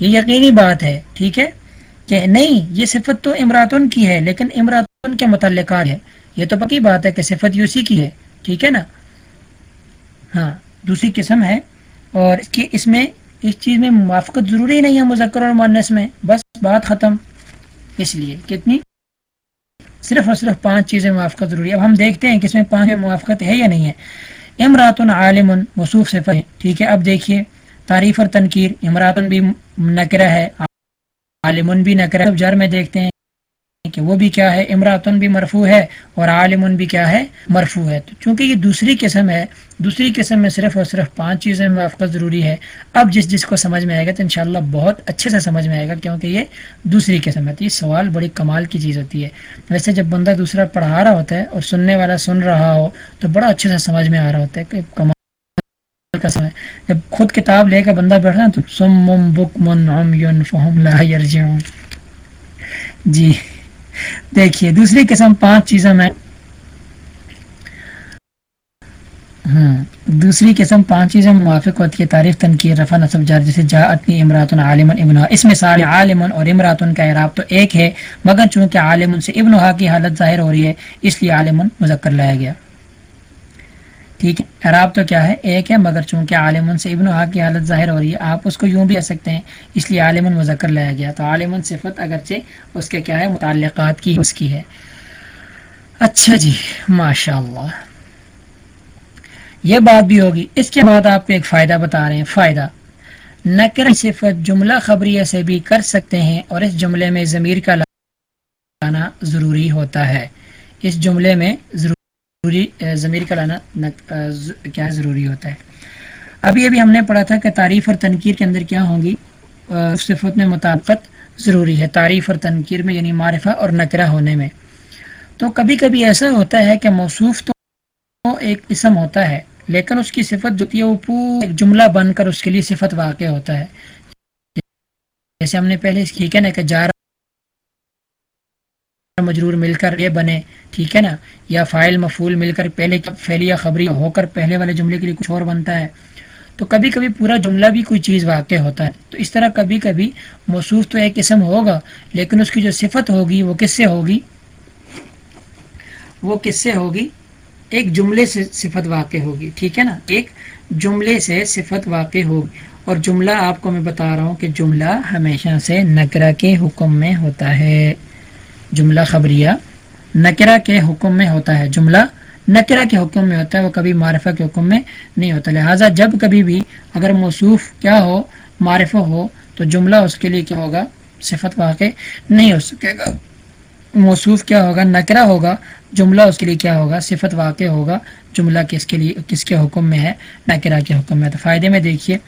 یہ یقینی بات ہے، ٹھیک ہے؟ کہ نہیں، یہ صفت تو امراتن کی ہے، لیکن امراتن کے متعلقات ہے یہ تو پکی بات ہے کہ صفت یوسی کی ہے، ٹھیک ہے نا؟ ہاں دوسری قسم ہے اور اس کی اس میں اس چیز میں موافقت ضروری نہیں ہے مذکر اور مانس میں۔ بس، بات ختم۔ اس لیے کتنی صرف اور صرف پانچ چیزیں موافقت ضروری ہے۔ اب ہم دیکھتے ہیں کہ اس میں پانچ موافقت ہے یا نہیں ہے۔ امرات عالم مصوف صفت ہے ٹھیک ہے، اب دیکھیے، تعریف اور تنقیر امراتن بھی نکرہ ہے، عالمن بھی نکرہ جر میں دیکھتے ہیں۔ کہ وہ بھی کیا ہے؟ امراتن بھی مرفو ہے اور عالمن بھی کیا ہے؟ مرفو ہے۔ تو چونکہ یہ دوسری قسم ہے، دوسری قسم میں صرف اور صرف پانچ چیزیں موافقت ضروری ہے اب جس جس کو سمجھ میں آئے گا تو انشاءاللہ بہت اچھے سے سمجھ میں آئے گا کیونکہ یہ دوسری قسم ہے۔ تو یہ سوال بڑی کمال کی چیز ہوتی ہے۔ ویسے جب بندہ دوسرا پڑھا رہا ہوتا ہے اور سننے والا سن رہا ہو تو بڑا اچھے سے سمجھ میں آ رہا ہوتا ہے کہ کمال کا سمے جب خود کتاب لے کے بندہ بیٹھا تو سم بک من فہم لا یرجعون۔ جی۔ دیکھیے، دوسری قسم پانچ چیزوں میں دوسری قسم پانچ چیزیں موافق ہوتی ہے تعریف تنقید رفع، نصب جار جیسے جا اتنی امرات عالم ابن اس میں سارے عالم اور امراتن کا اعراب تو ایک ہے، مگر چونکہ عالم سے ابن کی حالت ظاہر ہو رہی ہے، اس لیے عالم مذکر لایا گیا۔ ٹھیک ہے۔ اعراب تو کیا ہے؟ ایک ہے، مگر چونکہ عالم سے ابن کی حالت ظاہر ہو رہی ہے، آپ اس کو یوں بھی کہہ سکتے ہیں، اس لیے عالم مذکر لایا گیا۔ تو عالم صفت اگرچہ اس کے کیا ہے، متعلقات کی اس کی ہے۔ اچھا جی ماشاء اللہ یہ بات بھی ہوگی۔ اس کے بعد آپ کو ایک فائدہ بتا رہے ہیں۔ فائدہ، نکر صفت جملہ خبریہ سے بھی کر سکتے ہیں اور اس جملے میں ضمیر کا لانا ضروری ہوتا ہے۔ اس جملے میں ضروری ضروری ضمیر کا لانا کیا ضروری ہوتا ہے۔ ابھی ابھی ہم نے پڑھا تھا کہ تعریف اور تنقیر کے اندر کیا ہوں گی۔ صفت میں مطابقت ضروری ہے، تعریف اور تنقیر میں یعنی معرفہ اور نکرہ ہونے میں۔ تو کبھی کبھی ایسا ہوتا ہے کہ موصوف تو ایک اسم ہوتا ہے، لیکن اس کی صفت جو ہے، وہ پورا ایک جملہ بن کر اس کے لیے صفت واقع ہوتا ہے۔ جیسے ہم نے پہلے اس ٹھیک ہے نا، کہ جار مجرور مل کر یہ بنے، ٹھیک ہے نا؟ یا فائل مفول مل کر پہلے پھیلیا خبری ہو کر پہلے والے جملے کے لیے کچھ اور بنتا ہے۔ تو کبھی کبھی پورا جملہ بھی کوئی چیز واقع ہوتا ہے۔ تو اس طرح کبھی کبھی موصوف تو ایک قسم ہوگا، لیکن اس کی جو صفت ہوگی وہ کس سے ہوگی؟ وہ کس سے ہوگی؟ ایک جملے سے صفت واقع ہوگی، ٹھیک ہے نا؟ ایک جملے سے صفت واقع ہوگی۔ اور جملہ آپ کو میں بتا رہا ہوں کہ جملہ ہمیشہ سے نکرا کے حکم میں ہوتا ہے۔ جملہ خبریہ نکرا کے حکم میں ہوتا ہے جملہ نکرا کے حکم میں ہوتا ہے، وہ کبھی معرفہ کے حکم میں نہیں ہوتا۔ لہٰذا جب کبھی بھی اگر موصوف کیا ہو، معرفہ ہو، تو جملہ اس کے لیے کیا ہوگا؟ صفت واقع نہیں ہو سکے گا۔ موصوف کیا ہوگا؟ نکرا ہوگا، جملہ اس کے لیے کیا ہوگا؟ صفت واقع ہوگا۔ جملہ کس کے لیے، کس کے حکم میں ہے؟ نکرا کے حکم میں۔ تو فائدے میں دیکھیے۔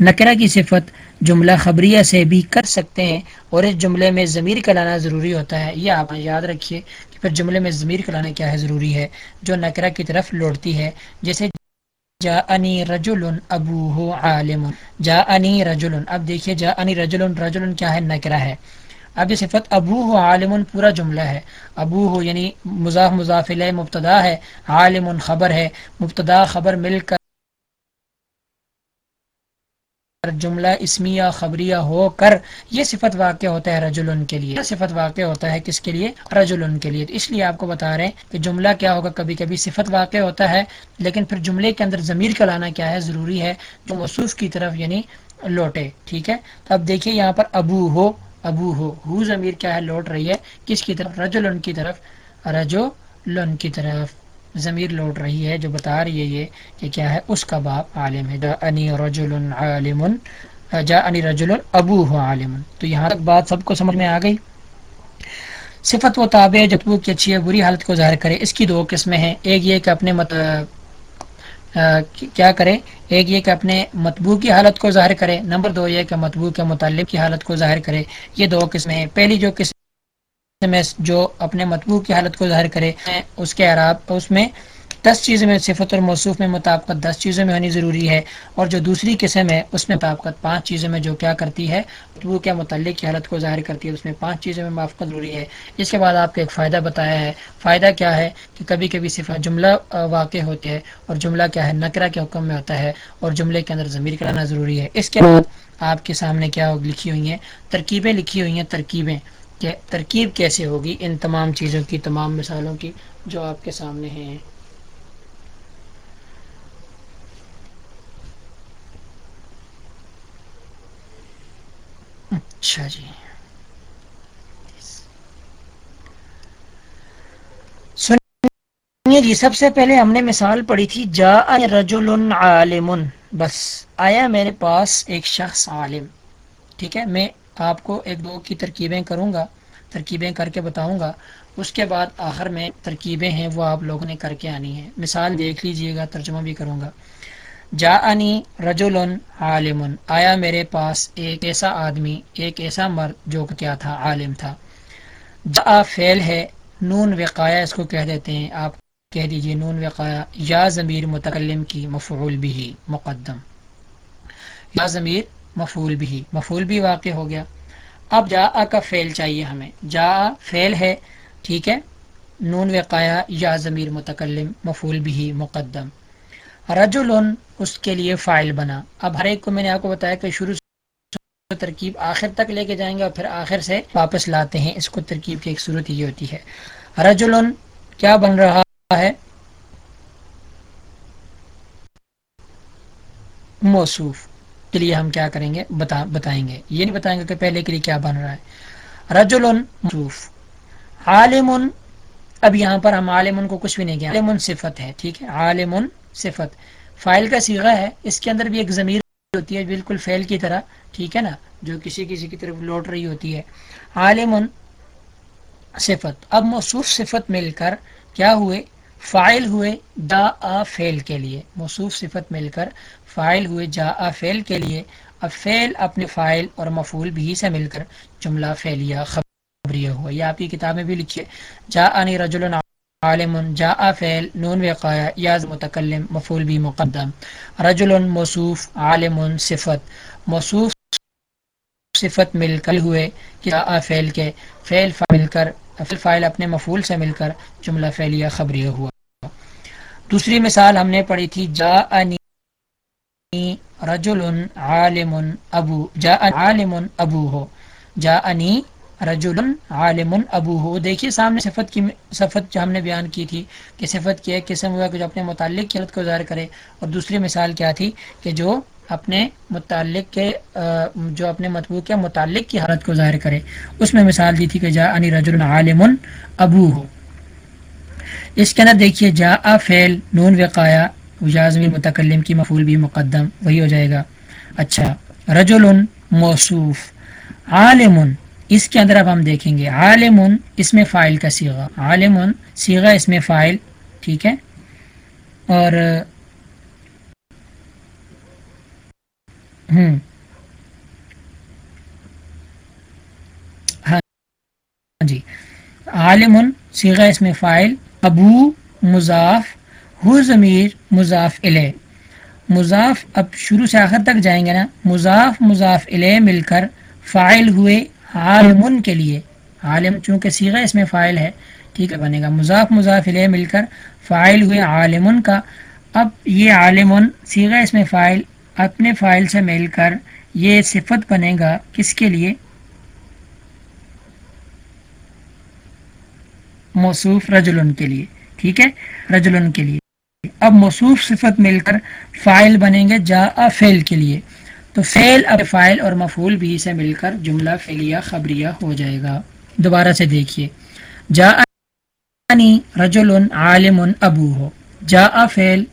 نکرا کی صفت جملہ خبریہ سے بھی کر سکتے ہیں اور اس جملے میں ضمیر کا لانا ضروری ہوتا ہے۔ یہ آپ یاد رکھیے کہ پھر جملے میں ضمیر کا لانا کیا ہے ضروری ہے؟ جو نکرا کی طرف لوٹتی ہے۔ جیسے جا انی رجول ابو ہو عالم۔ جا انی رجول اب دیکھیے جا انی رجول رجول کیا ہے؟ نکرا ہے۔ اب یہ صفت ابو ہو عالم پورا جملہ ہے۔ ابو ہو یعنی مضاف مضافل مبتدا ہے۔ عالم خبر ہے۔ مبتدا خبر مل کر جملہ اسمیہ، خبریہ ہو کر یہ صفت واقع ہوتا ہے رجل کے لیے صفت واقع ہوتا ہے کس کے لیے؟ رجل کے لیے۔ اس لیے آپ کو بتا رہے ہیں کہ جملہ کیا ہوگا؟ کبھی کبھی صفت واقع ہوتا ہے، لیکن پھر جملے کے اندر ضمیر کا لانا کیا ہے؟ ضروری ہے جو مصوف کی طرف یعنی لوٹے، ٹھیک ہے؟ تو اب دیکھیے یہاں پر ابو ہو ابو ہو۔ ہو ضمیر کیا ہے؟ لوٹ رہی ہے۔ کس کی طرف؟ رجو لن کی طرف رجو لن کی طرف۔ ضمیر لوٹ رہی ہے جو بتا رہی ہے یہ کہ کیا ہے؟ اس کا باپ عالم ہے۔ جا انی رجل عالم جا انی رجل ابو ہو عالم تو یہاں تک بات سب کو سمجھ میں آ گئی؟ صفت و تابع جتبو کی اچھی ہے بری حالت کو ظاہر کرے۔ اس کی دو قسمیں ہیں۔ ایک یہ کہ اپنے مت کیا کرے؟ ایک یہ کہ اپنے مطبوع کی حالت کو ظاہر کرے۔ نمبر دو یہ کہ مطبوع کے متعلق کی حالت کو ظاہر کرے۔ یہ دو قسمیں ہیں۔ پہلی جو قسم میں جو اپنے مطبوع کی حالت کو ظاہر کرے، اس کے عراب، اس میں دس چیزوں میں صفت اور موصوف میں مطابقت دس چیزوں میں ہونی ضروری ہے اور جو دوسری قسم ہے، اس میں مطابقت پانچ چیزوں میں جو کیا کرتی ہے، وہ کیا متعلق کی حالت کو ظاہر کرتی ہے، اس میں پانچ چیزوں میں موافقت ضروری ہے۔ اس کے بعد آپ کو ایک فائدہ بتایا ہے۔ فائدہ کیا ہے کہ کبھی کبھی صفت جملہ واقع ہوتے ہے اور جملہ کیا ہے نکرا کے حکم میں ہوتا ہے اور جملے کے اندر ضمیر کرانا ضروری ہے۔ اس کے بعد آپ کے سامنے کیا لکھی ہوئی ہیں، ترکیبیں لکھی ہوئی ہیں، ترکیبیں۔ کہ ترکیب کیسے ہوگی ان تمام چیزوں کی، تمام مثالوں کی جو آپ کے سامنے ہیں۔ اچھا جی۔ سنیے جی سب سے پہلے ہم نے مثال پڑھی تھی جا رجل عالم، بس آیا میرے پاس ایک شخص عالم، ٹھیک ہے، میں آپ کو ایک دو کی ترکیبیں کروں گا، ترکیبیں کر کے بتاؤں گا۔ اس کے بعد آخر میں ترکیبیں ہیں، وہ آپ لوگوں نے کر کے آنی ہے مثال دیکھ لیجیے گا، ترجمہ بھی کروں گا۔ جا انی رجول عالم، آیا میرے پاس ایک ایسا آدمی، ایک ایسا مرد جو کیا تھا، عالم تھا۔ جا فیل ہے، نون وقایا اس کو کہہ دیتے ہیں۔ آپ کہہ دیجیے نون وقایا یا ضمیر متکلم کی مفعول بھی مقدم۔ یا ضمیر مفعول بھی مفعول بھی واقع ہو گیا۔ اب جا کا فیل چاہیے ہمیں۔ جا فیل ہے، ٹھیک ہے۔ نون وقایا یا ضمیر متکلم، مفعول بھی مقدم۔ رجل اس کے لیے فائل بنا۔ اب ہر ایک کو میں نے آپ کو بتایا کہ شروع سے ترکیب آخر تک لے کے جائیں گے اور پھر آخر سے واپس لاتے ہیں۔ اس کو ترکیب کی ایک صورت یہ ہوتی ہے۔ رجل کیا بن رہا ہے؟ موصوف۔ کے لیے ہم کیا کریں گے؟ بتا، بتائیں گے۔ یہ نہیں بتائیں گے کہ پہلے کے لیے کیا بن رہا ہے۔ رجل موصوف عالم، اب یہاں پر ہم عالم کو کچھ بھی نہیں کیا عالم صفت ہے، ٹھیک ہے؟ عالم صفت۔ فائل کا سیغہ ہے، اس کے اندر بھی ایک ضمیر ہوتی ہے، بالکل فیل کی طرح، ٹھیک ہے نا؟ جو کسی کسی کی طرف لوٹ رہی ہوتی ہے۔ عالم صفت۔ اب موصوف صفت مل کر کیا ہوئے؟ فائل ہوئے جا آ فیل کے لیے۔ موصوف صفت مل کر فائل ہوئے جا آ فیل کے لیے، اب فیل اپنے فائل اور مفول بھی سے مل کر جملہ فیلیا خبریہ ہوا۔ یہ آپ کی کتابیں بھی لکھیے جا آنی رجل عالم، جاء فعل نون وقایا یاز متکلم، مفعول بھی مقدم۔ رجل موصوف، عالم صفت۔ موصوف صفت مل کر ہوئے جاء فعل کے فعل مل کر فائل اپنے مفعول سے مل کر جملہ فعلیہ خبریہ ہوا۔ دوسری مثال ہم نے پڑھی تھی، جاءنی رجل عالم ابو جاء عالم ابو ہو جاءنی رجل عالم ابو ہو دیکھیے سامنے صفت کی صفت جو ہم نے بیان کی تھی کہ صفت کی ایک قسم ہوا کہ جو اپنے متعلق کی حالت کو ظاہر کرے۔ اور دوسری مثال کیا تھی کہ جو اپنے متعلق کے جو اپنے مطبوع کے متعلق کی حالت کو ظاہر کرے۔ اس میں مثال دی تھی کہ جا انی رجل عالم ابو ہو اس کے اندر دیکھیے جا فیل نون وقایا جازمی متکلم کی مفول بھی مقدم، وہی ہو جائے گا۔ اچھا رجل موصوف، عالم، اس کے اندر اب ہم دیکھیں گے۔ عالم، اس میں فائل کا سیغا عالم سیغا اس میں فائل ٹھیک ہے؟ اور ہوں ہاں جی۔ عالم سیغا اس میں فائل ابو، مضاف ہو ضمیر مضاف علیہ مضاف اب شروع سے آخر تک جائیں گے نا۔ مضاف مضاف علیہ مل کر فائل ہوئے عالم کے لیے۔ عالم چونکہ سیغہ اس میں فائل ہے، ٹھیک ہے، بنے گا۔ مضاف مضاف لے مل کر فائل ہوئے عالم کا۔ اب یہ عالم سیغہ اس میں فائل اپنے فائل سے مل کر یہ صفت بنے گا کس کے لیے؟ موصوف رجلن کے لیے، ٹھیک ہے؟ رجلن کے لیے۔ اب موصوف صفت مل کر فائل بنیں گے جا فیل کے لیے۔ تو فیل اب فائل اور مفول بھی سے مل کر جملہ فیلیہ خبریہ ہو جائے گا۔ دوبارہ سے دیکھیے۔ جا رجل عالم ابو ہو جا فیل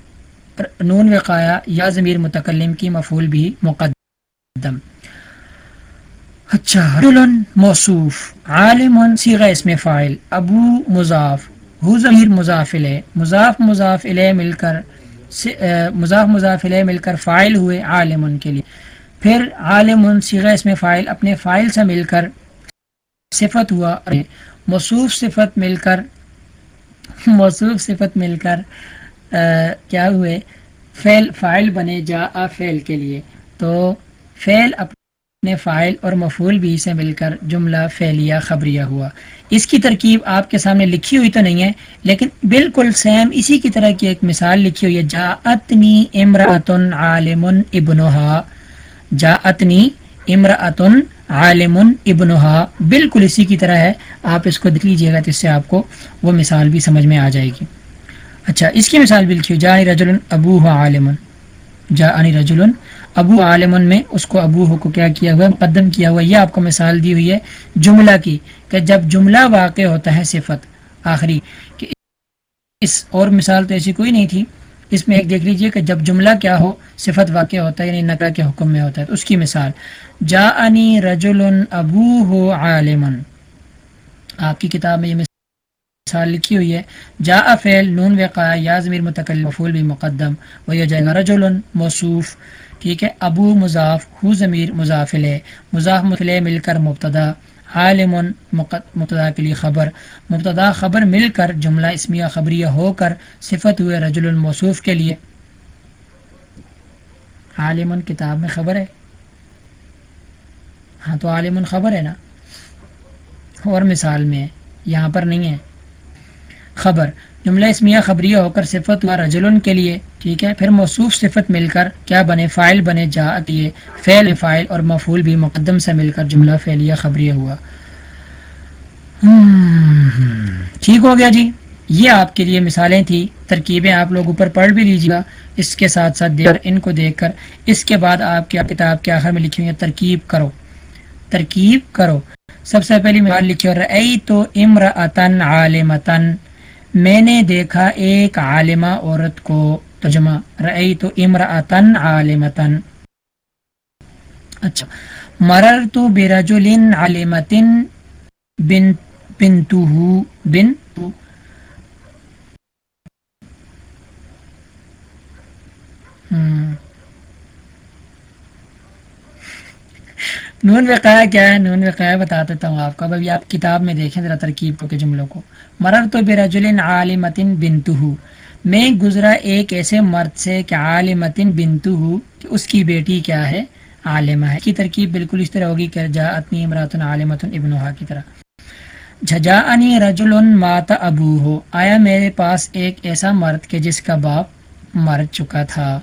نون وقایا یا ضمیر متکلم کی مفول بھی مقدم۔ اچھا موصوف، عالم سیغ اس میں فائل، ابو مضاف۔ ہو ضمیر مضافل مضاف مضافل مل کر مضاف مضافل مل کر فائل ہوئے عالم کے لیے۔ پھر عالم سیغ اس میں فائل اپنے فائل سے مل کر صفت ہوا۔ مصوف صفت مل کر، موصوف صفت مل کر کیا ہوئے؟ فعل فائل بنے جا فعل کے لیے۔ تو فعل اپنے فائل اور مفول بھی سے مل کر جملہ فعلیہ خبریہ ہوا۔ اس کی ترکیب آپ کے سامنے لکھی ہوئی تو نہیں ہے، لیکن بالکل سیم اسی کی طرح کی ایک مثال لکھی ہوئی ہے۔ جا اتنی امراۃن عالم ابنہا۔ جا اتنی امراۃن عالم ابنہا۔ بالکل اسی کی طرح ہے۔ آپ اس کو دیکھ لیجیے گا تو اس سے آپ کو وہ مثال بھی سمجھ میں آ جائے گی۔ اچھا اس کی مثال بھی لکھی ہوئی۔ جا رجل ابو عالم جا انی رجل ابو عالم میں، اس کو ابو کو کیا کیا ہوا، مقدم کیا ہوا، یہ آپ کو مثال دی ہوئی ہے جملہ کی کہ جب جملہ واقع ہوتا ہے صفت آخری، کہ اس اور مثال تو ایسی کوئی نہیں تھی، اس میں ایک دیکھ لیجیے کہ جب جملہ کیا ہو، صفت واقع ہوتا ہے یعنی نقرہ کے حکم میں ہوتا ہے، تو اس کی مثال جا انی رجل ابو ہو عالمن آپ کی کتاب میں یہ مثال لکھی ہوئی ہے جا فعل نون وقا یا ضمیر متکل مفول بھی مقدم و یہ جائے گا رجل موصوف۔ ٹھیک ہے، ابو مضاف ہو ضمیر مضافل مضاف مفل مل کر مبتدا، عالم مبتدا کے لیے خبر، مبتدا خبر مل کر جملہ اسمیہ خبریہ ہو کر صفت ہوئے رجل الموصوف کے لیے۔ عالم کتاب میں خبر ہے۔ ہاں تو عالم خبر ہے نا۔ اور مثال میں یہاں پر نہیں ہے۔ خبر جملہ اسمیہ خبریہ ہو کر صفت ہوا رجل کے لیے، ٹھیک ہے، پھر موصوف صفت مل کر کیا بنے؟ فائل بنے جا دیے فعل فائل اور مفول بھی مقدم سے مل کر جملہ فعلیہ خبریہ ہوا۔ ٹھیک ہو گیا جی۔ یہ آپ کے لیے مثالیں تھی ترکیبیں آپ لوگ اوپر پڑھ بھی لیجیے گا۔ اس کے ساتھ ساتھ دیکھ ان کو دیکھ کر۔ اس کے بعد آپ کی کتاب کے آخر میں لکھی ہوئی ترکیب کرو۔ ترکیب کرو۔ سب سے پہلی مثال لکھی اور اے تو امر عالمتن میں نے دیکھا ایک عالمہ عورت کو، ترجمہ رئی تو امراطن عالمتن اچھا مرر تو برجلن عالمتن بن بنتو بن نون وقایا کیا ہے؟ نون وقایا بتا دیتا ہوں آپ کو۔ اب ابھی آپ کتاب میں دیکھیں ذرا ترکیب کے جملوں کو۔ مرر تو برجلن عالمتن بنتو میں گزرا ایک ایسے مرد سے کہ عالمتن بنتو کہ اس کی بیٹی کیا ہے؟ عالمہ ہے۔ کی ترکیب بالکل اس طرح ہوگی کہ جا اتنی امراتن عالمتن ابنہا کی طرح۔ جھجا انی رجل مات ابو ہو آیا میرے پاس ایک ایسا مرد کہ جس کا باپ مر چکا تھا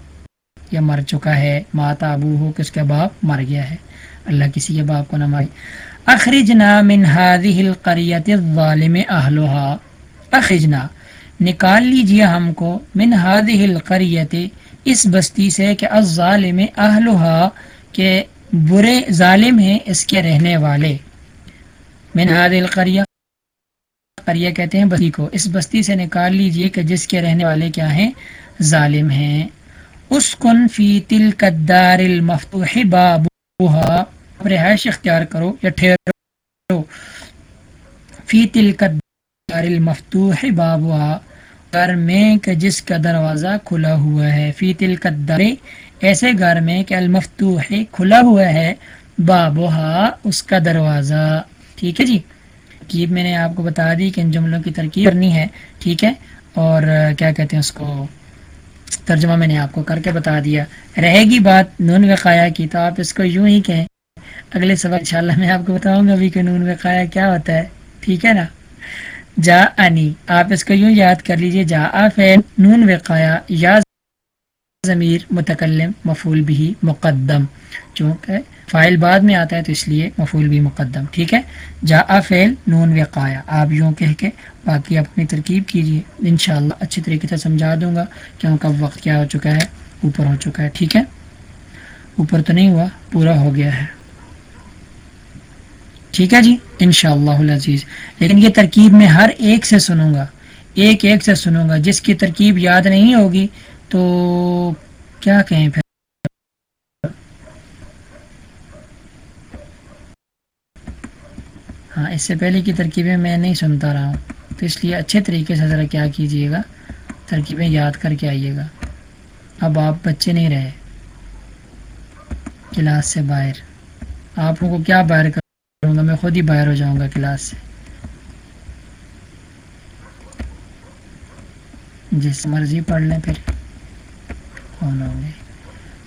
یا مر چکا ہے؟ ماتا ابو ہو کہ اس کا باپ مر گیا ہے۔ اللہ کسی کے باپ کو نہ مارے۔ اخرجنا من هذه القرية الظالم اهلها اخرجنا، نکال لیجیے ہم کو من هذه القرية اس بستی سے کہ الظالم اهلها کہ برے ظالم ہیں، اس کے رہنے والے۔ من هذه القرية قریہ کہتے ہیں بستی کو۔ اس بستی سے نکال لیجیے کہ جس کے رہنے والے کیا ہیں؟ ظالم ہیں۔ اسکن فی تلک الدار المفتوح بابوها رہائش اختیار کرو یا ٹھہرو۔ فی دار المفتوح بابوا گھر میں کہ جس کا دروازہ کھلا ہوا ہے۔ فی دار ایسے گھر میں کہ المفتوح کھلا ہوا ہے، بابوہا، اس کا دروازہ۔ ٹھیک ہے جی؟ ترکیب میں نے آپ کو بتا دی کہ ان جملوں کی ترکیب کرنی ہے، ٹھیک ہے؟ اور کیا کہتے ہیں اس کو؟ ترجمہ میں نے آپ کو کر کے بتا دیا۔ رہے گی بات نون وقایا کی تو آپ اس کو یوں ہی کہیں۔ اگلے سبق انشاءاللہ میں آپ کو بتاؤں گا، ابھی کہ نون وقایا کیا ہوتا ہے۔ ٹھیک ہے نا؟ جا انی، آپ اس کو یوں یاد کر لیجیے، جا فعل نون وقایا یا ضمیر متکلم مفول بھی مقدم۔ چونکہ فائل بعد میں آتا ہے تو اس لیے مفول بھی مقدم۔ ٹھیک ہے؟ جا فعل نون وقایا آپ یوں کہہ کے باقی آپ اپنی ترکیب کیجیے انشاءاللہ اچھی طریقے سے سمجھا دوں گا کیونکہ اب وقت کیا ہو چکا ہے، اوپر ہو چکا ہے۔ ٹھیک ہے؟ اوپر تو نہیں ہوا، پورا ہو گیا ہے۔ ٹھیک ہے جی؟ ان شاء اللہ عزیز لیکن یہ ترکیب میں ہر ایک سے سنوں گا۔ ایک ایک سے سنوں گا۔ جس کی ترکیب یاد نہیں ہوگی تو کیا کہیں پھر؟ ہاں اس سے پہلے کی ترکیبیں میں نہیں سنتا رہا ہوں۔ تو اس لیے اچھے طریقے سے ذرا کیا کیجیے گا۔ ترکیبیں یاد کر کے آئیے گا۔ اب آپ بچے نہیں رہے۔ کلاس سے باہر۔ آپ کو کیا باہر کر کروں گا میں خود ہی باہر ہو جاؤں گا کلاس. سے جس مرضی پڑھ لیں پھر. کون ہوں گے؟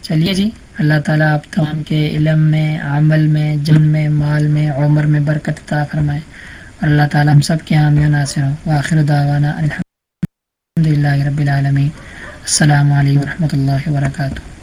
چلیے جی اللہ تعالیٰ آپ تمام کے علم میں، عمل میں، جن میں، مال میں، عمر میں برکت عطا فرمائے. اور اللہ تعالیٰ ہم سب کے حامی و ناصر ہوں. وآخر دعوانا الحمد للہ رب العالمین. السلام علیکم ورحمۃ اللہ وبرکاتہ.